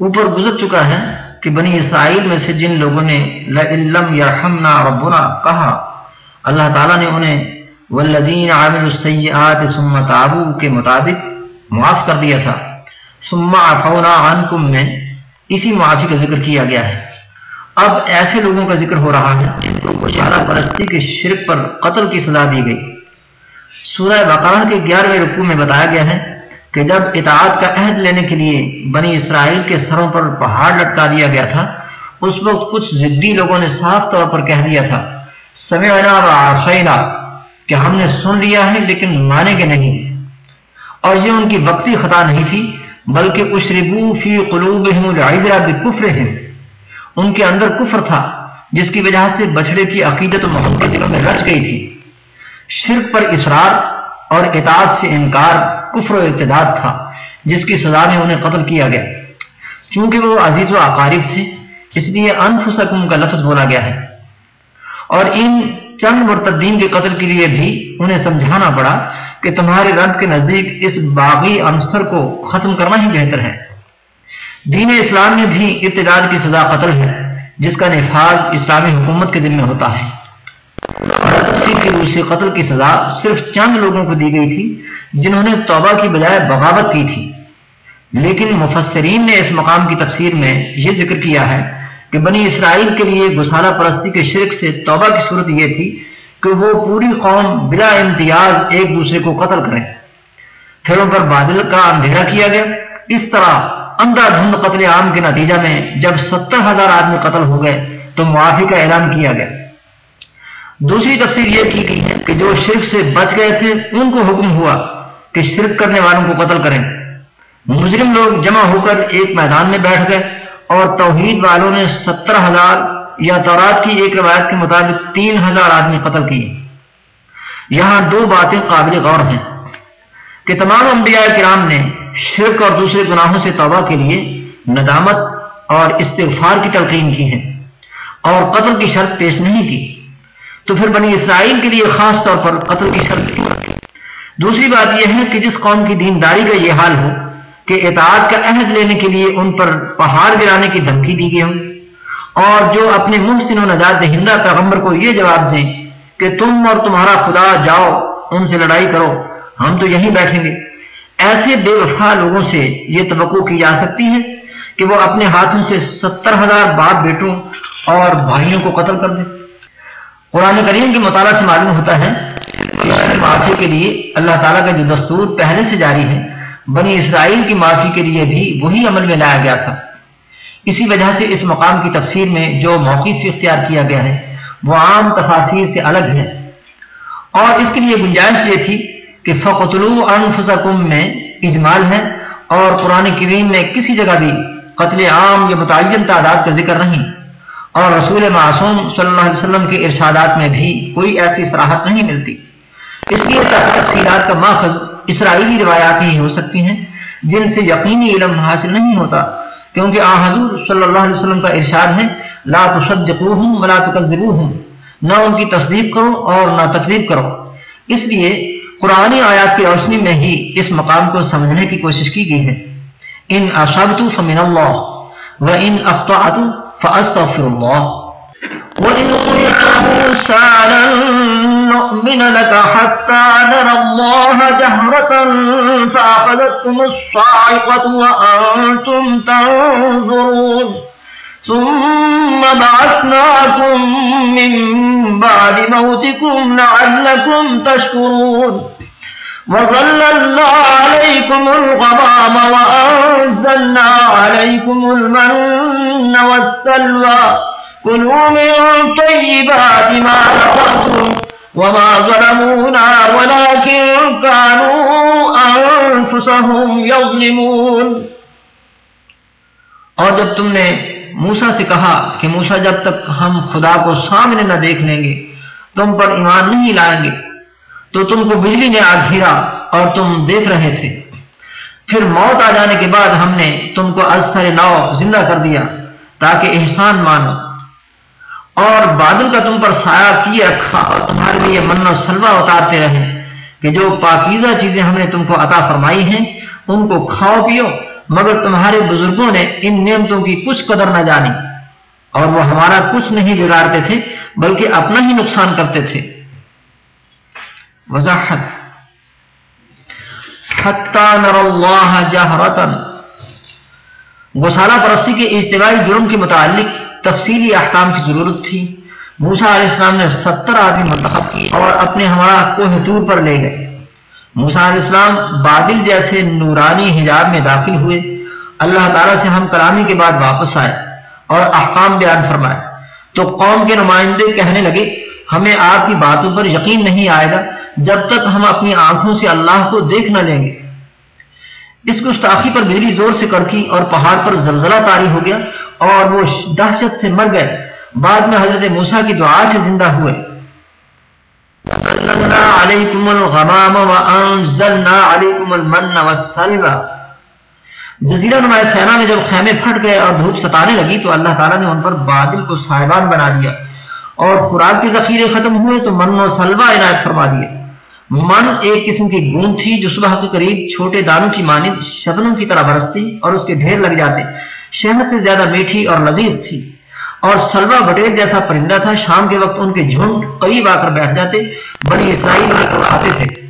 اوپر گزر چکا ہے کہ بنی اسرائیل میں سے جن لوگوں نے لَإِلَّمْ يَرْحَمْنَا رَبُّنَا کہا، اللہ تعالیٰ نے انہیں والذین عامل السیئات ثم تعبو کے مطابق معاف کر دیا تھا۔ ثم عفونا عنکم میں اسی معافی کا ذکر کیا گیا ہے۔ اب ایسے لوگوں کا ذکر ہو رہا ہے جن کو پرستی کے شرک پر قتل کی سزا دی گئی۔ سورہ بقرہ کے گیارہویں رکوع میں بتایا گیا ہے کہ جب اطاعت کا عہد لینے کے لیے بنی اسرائیل کے سروں پر پہاڑ لٹکا دیا گیا تھا اس وقت کچھ ضدی لوگوں نے صاف طور پر کہہ دیا تھا سمعنا وعصینا کہ ہم نے سن لیا ہے لیکن مانے گے نہیں۔ اور یہ ان کی وقتی خطا نہیں تھی بلکہ اشربو فی قلوبہم العبرہ بکفرہم۔ ان کے اندر کفر تھا، جس کی وجہ سے بچڑے کی عقیدت و محبت دلوں میں رچ گئی تھی۔ شرک پر اصرار اور اطاعت سے انکار کفر و ارتداد تھا، جس کی سزا میں انہیں قتل کیا گیا۔ چونکہ وہ عزیز و اقارب تھے، اس لیے انفسکم کا لفظ بولا گیا ہے۔ اور ان چند مرتدین کے قتل کے لیے بھی انہیں سمجھانا پڑا کہ تمہارے رب کے نزدیک اس باغی عنصر کو ختم کرنا ہی بہتر ہے۔ دین اسلام میں بھی ابتداد کی سزا قتل ہے، جس کا نفاذ اسلامی حکومت کے دل میں ہوتا ہے۔ کی روح سے قتل کی سزا صرف چند لوگوں کو دی گئی تھی، جنہوں نے توبہ کی بجائے بغاوت کی تھی۔ لیکن مفسرین نے اس مقام کی تفسیر میں یہ ذکر کیا ہے کہ بنی اسرائیل کے لیے گسالہ پرستی کے شرک سے توبہ کی صورت یہ تھی کہ وہ پوری قوم بلا امتیاز ایک دوسرے کو قتل کریں پھر ان پر بادل کا اندھیرا کیا گیا۔ اس طرح اندھا دھند قتل عام کے نتیجہ میں جب ستر ہزار آدمی قتل ہو گئے تو معافی کا اعلان کیا گیا۔ دوسری تفسیر یہ کی گئی ہے کہ جو شرک سے بچ گئے تھے، ان کو حکم ہوا کہ شرک کرنے والوں کو قتل کریں۔ مجرم لوگ جمع ہو کر ایک میدان میں بیٹھ گئے اور توحید والوں نے ستر ہزار یا تورات کی ایک روایت کے مطابق تین ہزار آدمی قتل کیے۔ یہاں دو باتیں قابل غور ہیں کہ تمام انبیاء کرام نے شرک اور دوسرے گناہوں سے توبہ کے لیے ندامت اور استغفار کی تلقین کی ہے اور قتل کی شرط پیش نہیں کی۔ تو پھر بنی اسرائیل کے لیے خاص طور پر قتل کی شرط کیوں رکھی؟ دوسری بات یہ ہے کہ جس قوم کی دینداری کا یہ حال ہو کہ اطاعت کا عہد لینے کے لیے ان پر پہاڑ گرانے کی دھمکی دی گئی ہو، اور جو اپنے محسن و نجات دہندہ پیغمبر کو یہ جواب دیں کہ تم اور تمہارا خدا جاؤ، ان سے لڑائی کرو، ہم تو یہیں بیٹھیں گے۔ ایسے بے وفا لوگوں سے یہ توقع کی جا سکتی ہے کہ وہ اپنے ہاتھوں سے ستر ہزار باپ بیٹوں اور بھائیوں کو قتل کر دیں۔ قرآن کریم کے مطالعہ سے معلوم ہوتا ہے کہ معافی کے لیے اللہ تعالیٰ کا جو دستور پہلے سے جاری ہے، بنی اسرائیل کی معافی کے لیے بھی وہی عمل میں لایا گیا تھا۔ اسی وجہ سے اس مقام کی تفسیر میں جو موقف اختیار کیا گیا ہے، وہ عام تفاصیر سے الگ ہے۔ اور اس کے لیے گنجائش یہ تھی کہ فقتلو انفسکم میں اجمال ہے اور قرآن کریم میں کسی جگہ بھی قتل عام یا متعین تعداد کا ذکر نہیں۔ اور رسول معصوم صلی اللہ علیہ وسلم کے ارشادات میں بھی کوئی ایسی صراحت نہیں ملتی۔ اس لیے تفصیلات کا ماخذ اسرائیلی روایات ہی ہو سکتی ہیں، جن سے یقینی علم حاصل نہیں ہوتا، کیونکہ آ حضور صلی اللہ علیہ وسلم کا ارشاد ہے، لا تصدقوہم ولا تکذبوہم نہ ان کی تصدیق کرو اور نہ تکذیب کرو۔ اس لیے قرآن آیات کی روشنی میں ہی اس مقام کو سمجھنے کی کوشش کی گئی ہے۔ ان اشابت فمن اللہ، و ان اخطأت فاستغفر اللہ۔ وَإِن مُوسَى لَن نُؤْمِنَ لَكَ حَتَّى نَرَى اللَّهَ جَهْرَةً فَأَخَذَتْكُمُ الصَّاعِقَةُ وَأَنْتُمْ تَنظُرُونَ۔ ثم بعثناكم من بعد موتكم لعلكم تشكرون. وظللنا عليكم الغمام وأنزلنا عليكم المن والسلوى. كلوا من طيبات ما رغبتم وما ظلمونا ولكن كانوا أنفسهم يظلمون. اور جب تم نے موسا سے کہا کہ موسا جب تک ہم خدا کو سامنے نہ دیکھ لیں گے، تم پر ایمان نہیں لائیں گے، تو تم کو بجلی نے آ گھیرا اور تم دیکھ رہے تھے۔ پھر موت آ جانے کے بعد ہم نے تم کو ازسر نو زندہ کر دیا تاکہ احسان مانو۔ اور بادل کا تم پر سایہ کیے رکھا اور تمہارے لیے من و سلوا اتارتے رہے کہ جو پاکیزہ چیزیں ہم نے تم کو عطا فرمائی ہیں، ان کو کھاؤ، پیو۔ مگر تمہارے بزرگوں نے ان نعمتوں کی کچھ قدر نہ جانی اور وہ ہمارا کچھ نہیں بگاڑتے تھے، بلکہ اپنا ہی نقصان کرتے تھے۔ وضاحت۔ گسالہ پرستی کے اجتماعی جرم کے متعلق تفصیلی احکام کی ضرورت تھی۔ موسا علیہ السلام نے ستر آدمی منتخب کی اور اپنے ہمارا کوہ دور پر لے گئے۔ موسا علیہ السلام بادل جیسے نورانی حجاب میں داخل ہوئے۔ اللہ تعالیٰ سے ہم کلامی کے بعد واپس آئے اور احکام بیان فرمائے۔ تو قوم کے نمائندے کہنے لگے، ہمیں آپ کی باتوں پر یقین نہیں آئے گا جب تک ہم اپنی آنکھوں سے اللہ کو دیکھ نہ لیں گے۔ اس گستاخی پر بجلی زور سے کڑکی اور پہاڑ پر زلزلہ تاری ہو گیا اور وہ دہشت سے مر گئے۔ بعد میں حضرت موسا کی دعا سے زندہ ہوئے۔ جزیرہ نما سینا میں جب خیمے پھٹ گئے اور دھوپ ستانے لگی تو اللہ تعالیٰ نے ان پر بادل کو صاحبان بنا دیا اور خوراک کے ذخیرے ختم ہوئے تو من و سلوا عنایت فرما دیے۔ من ایک قسم کی گوند تھی جو صبح کے قریب چھوٹے دانوں کی مانند شبنوں کی طرح برستی اور اس کے ڈھیر لگ جاتے۔ شہد سے زیادہ میٹھی اور لذیذ تھی۔ اور سلوا بٹیر جیسا پرندہ تھا، شام کے وقت ان کے جھنڈ قریب آ کر بیٹھ جاتے بڑی اسرائیل آتے تھے۔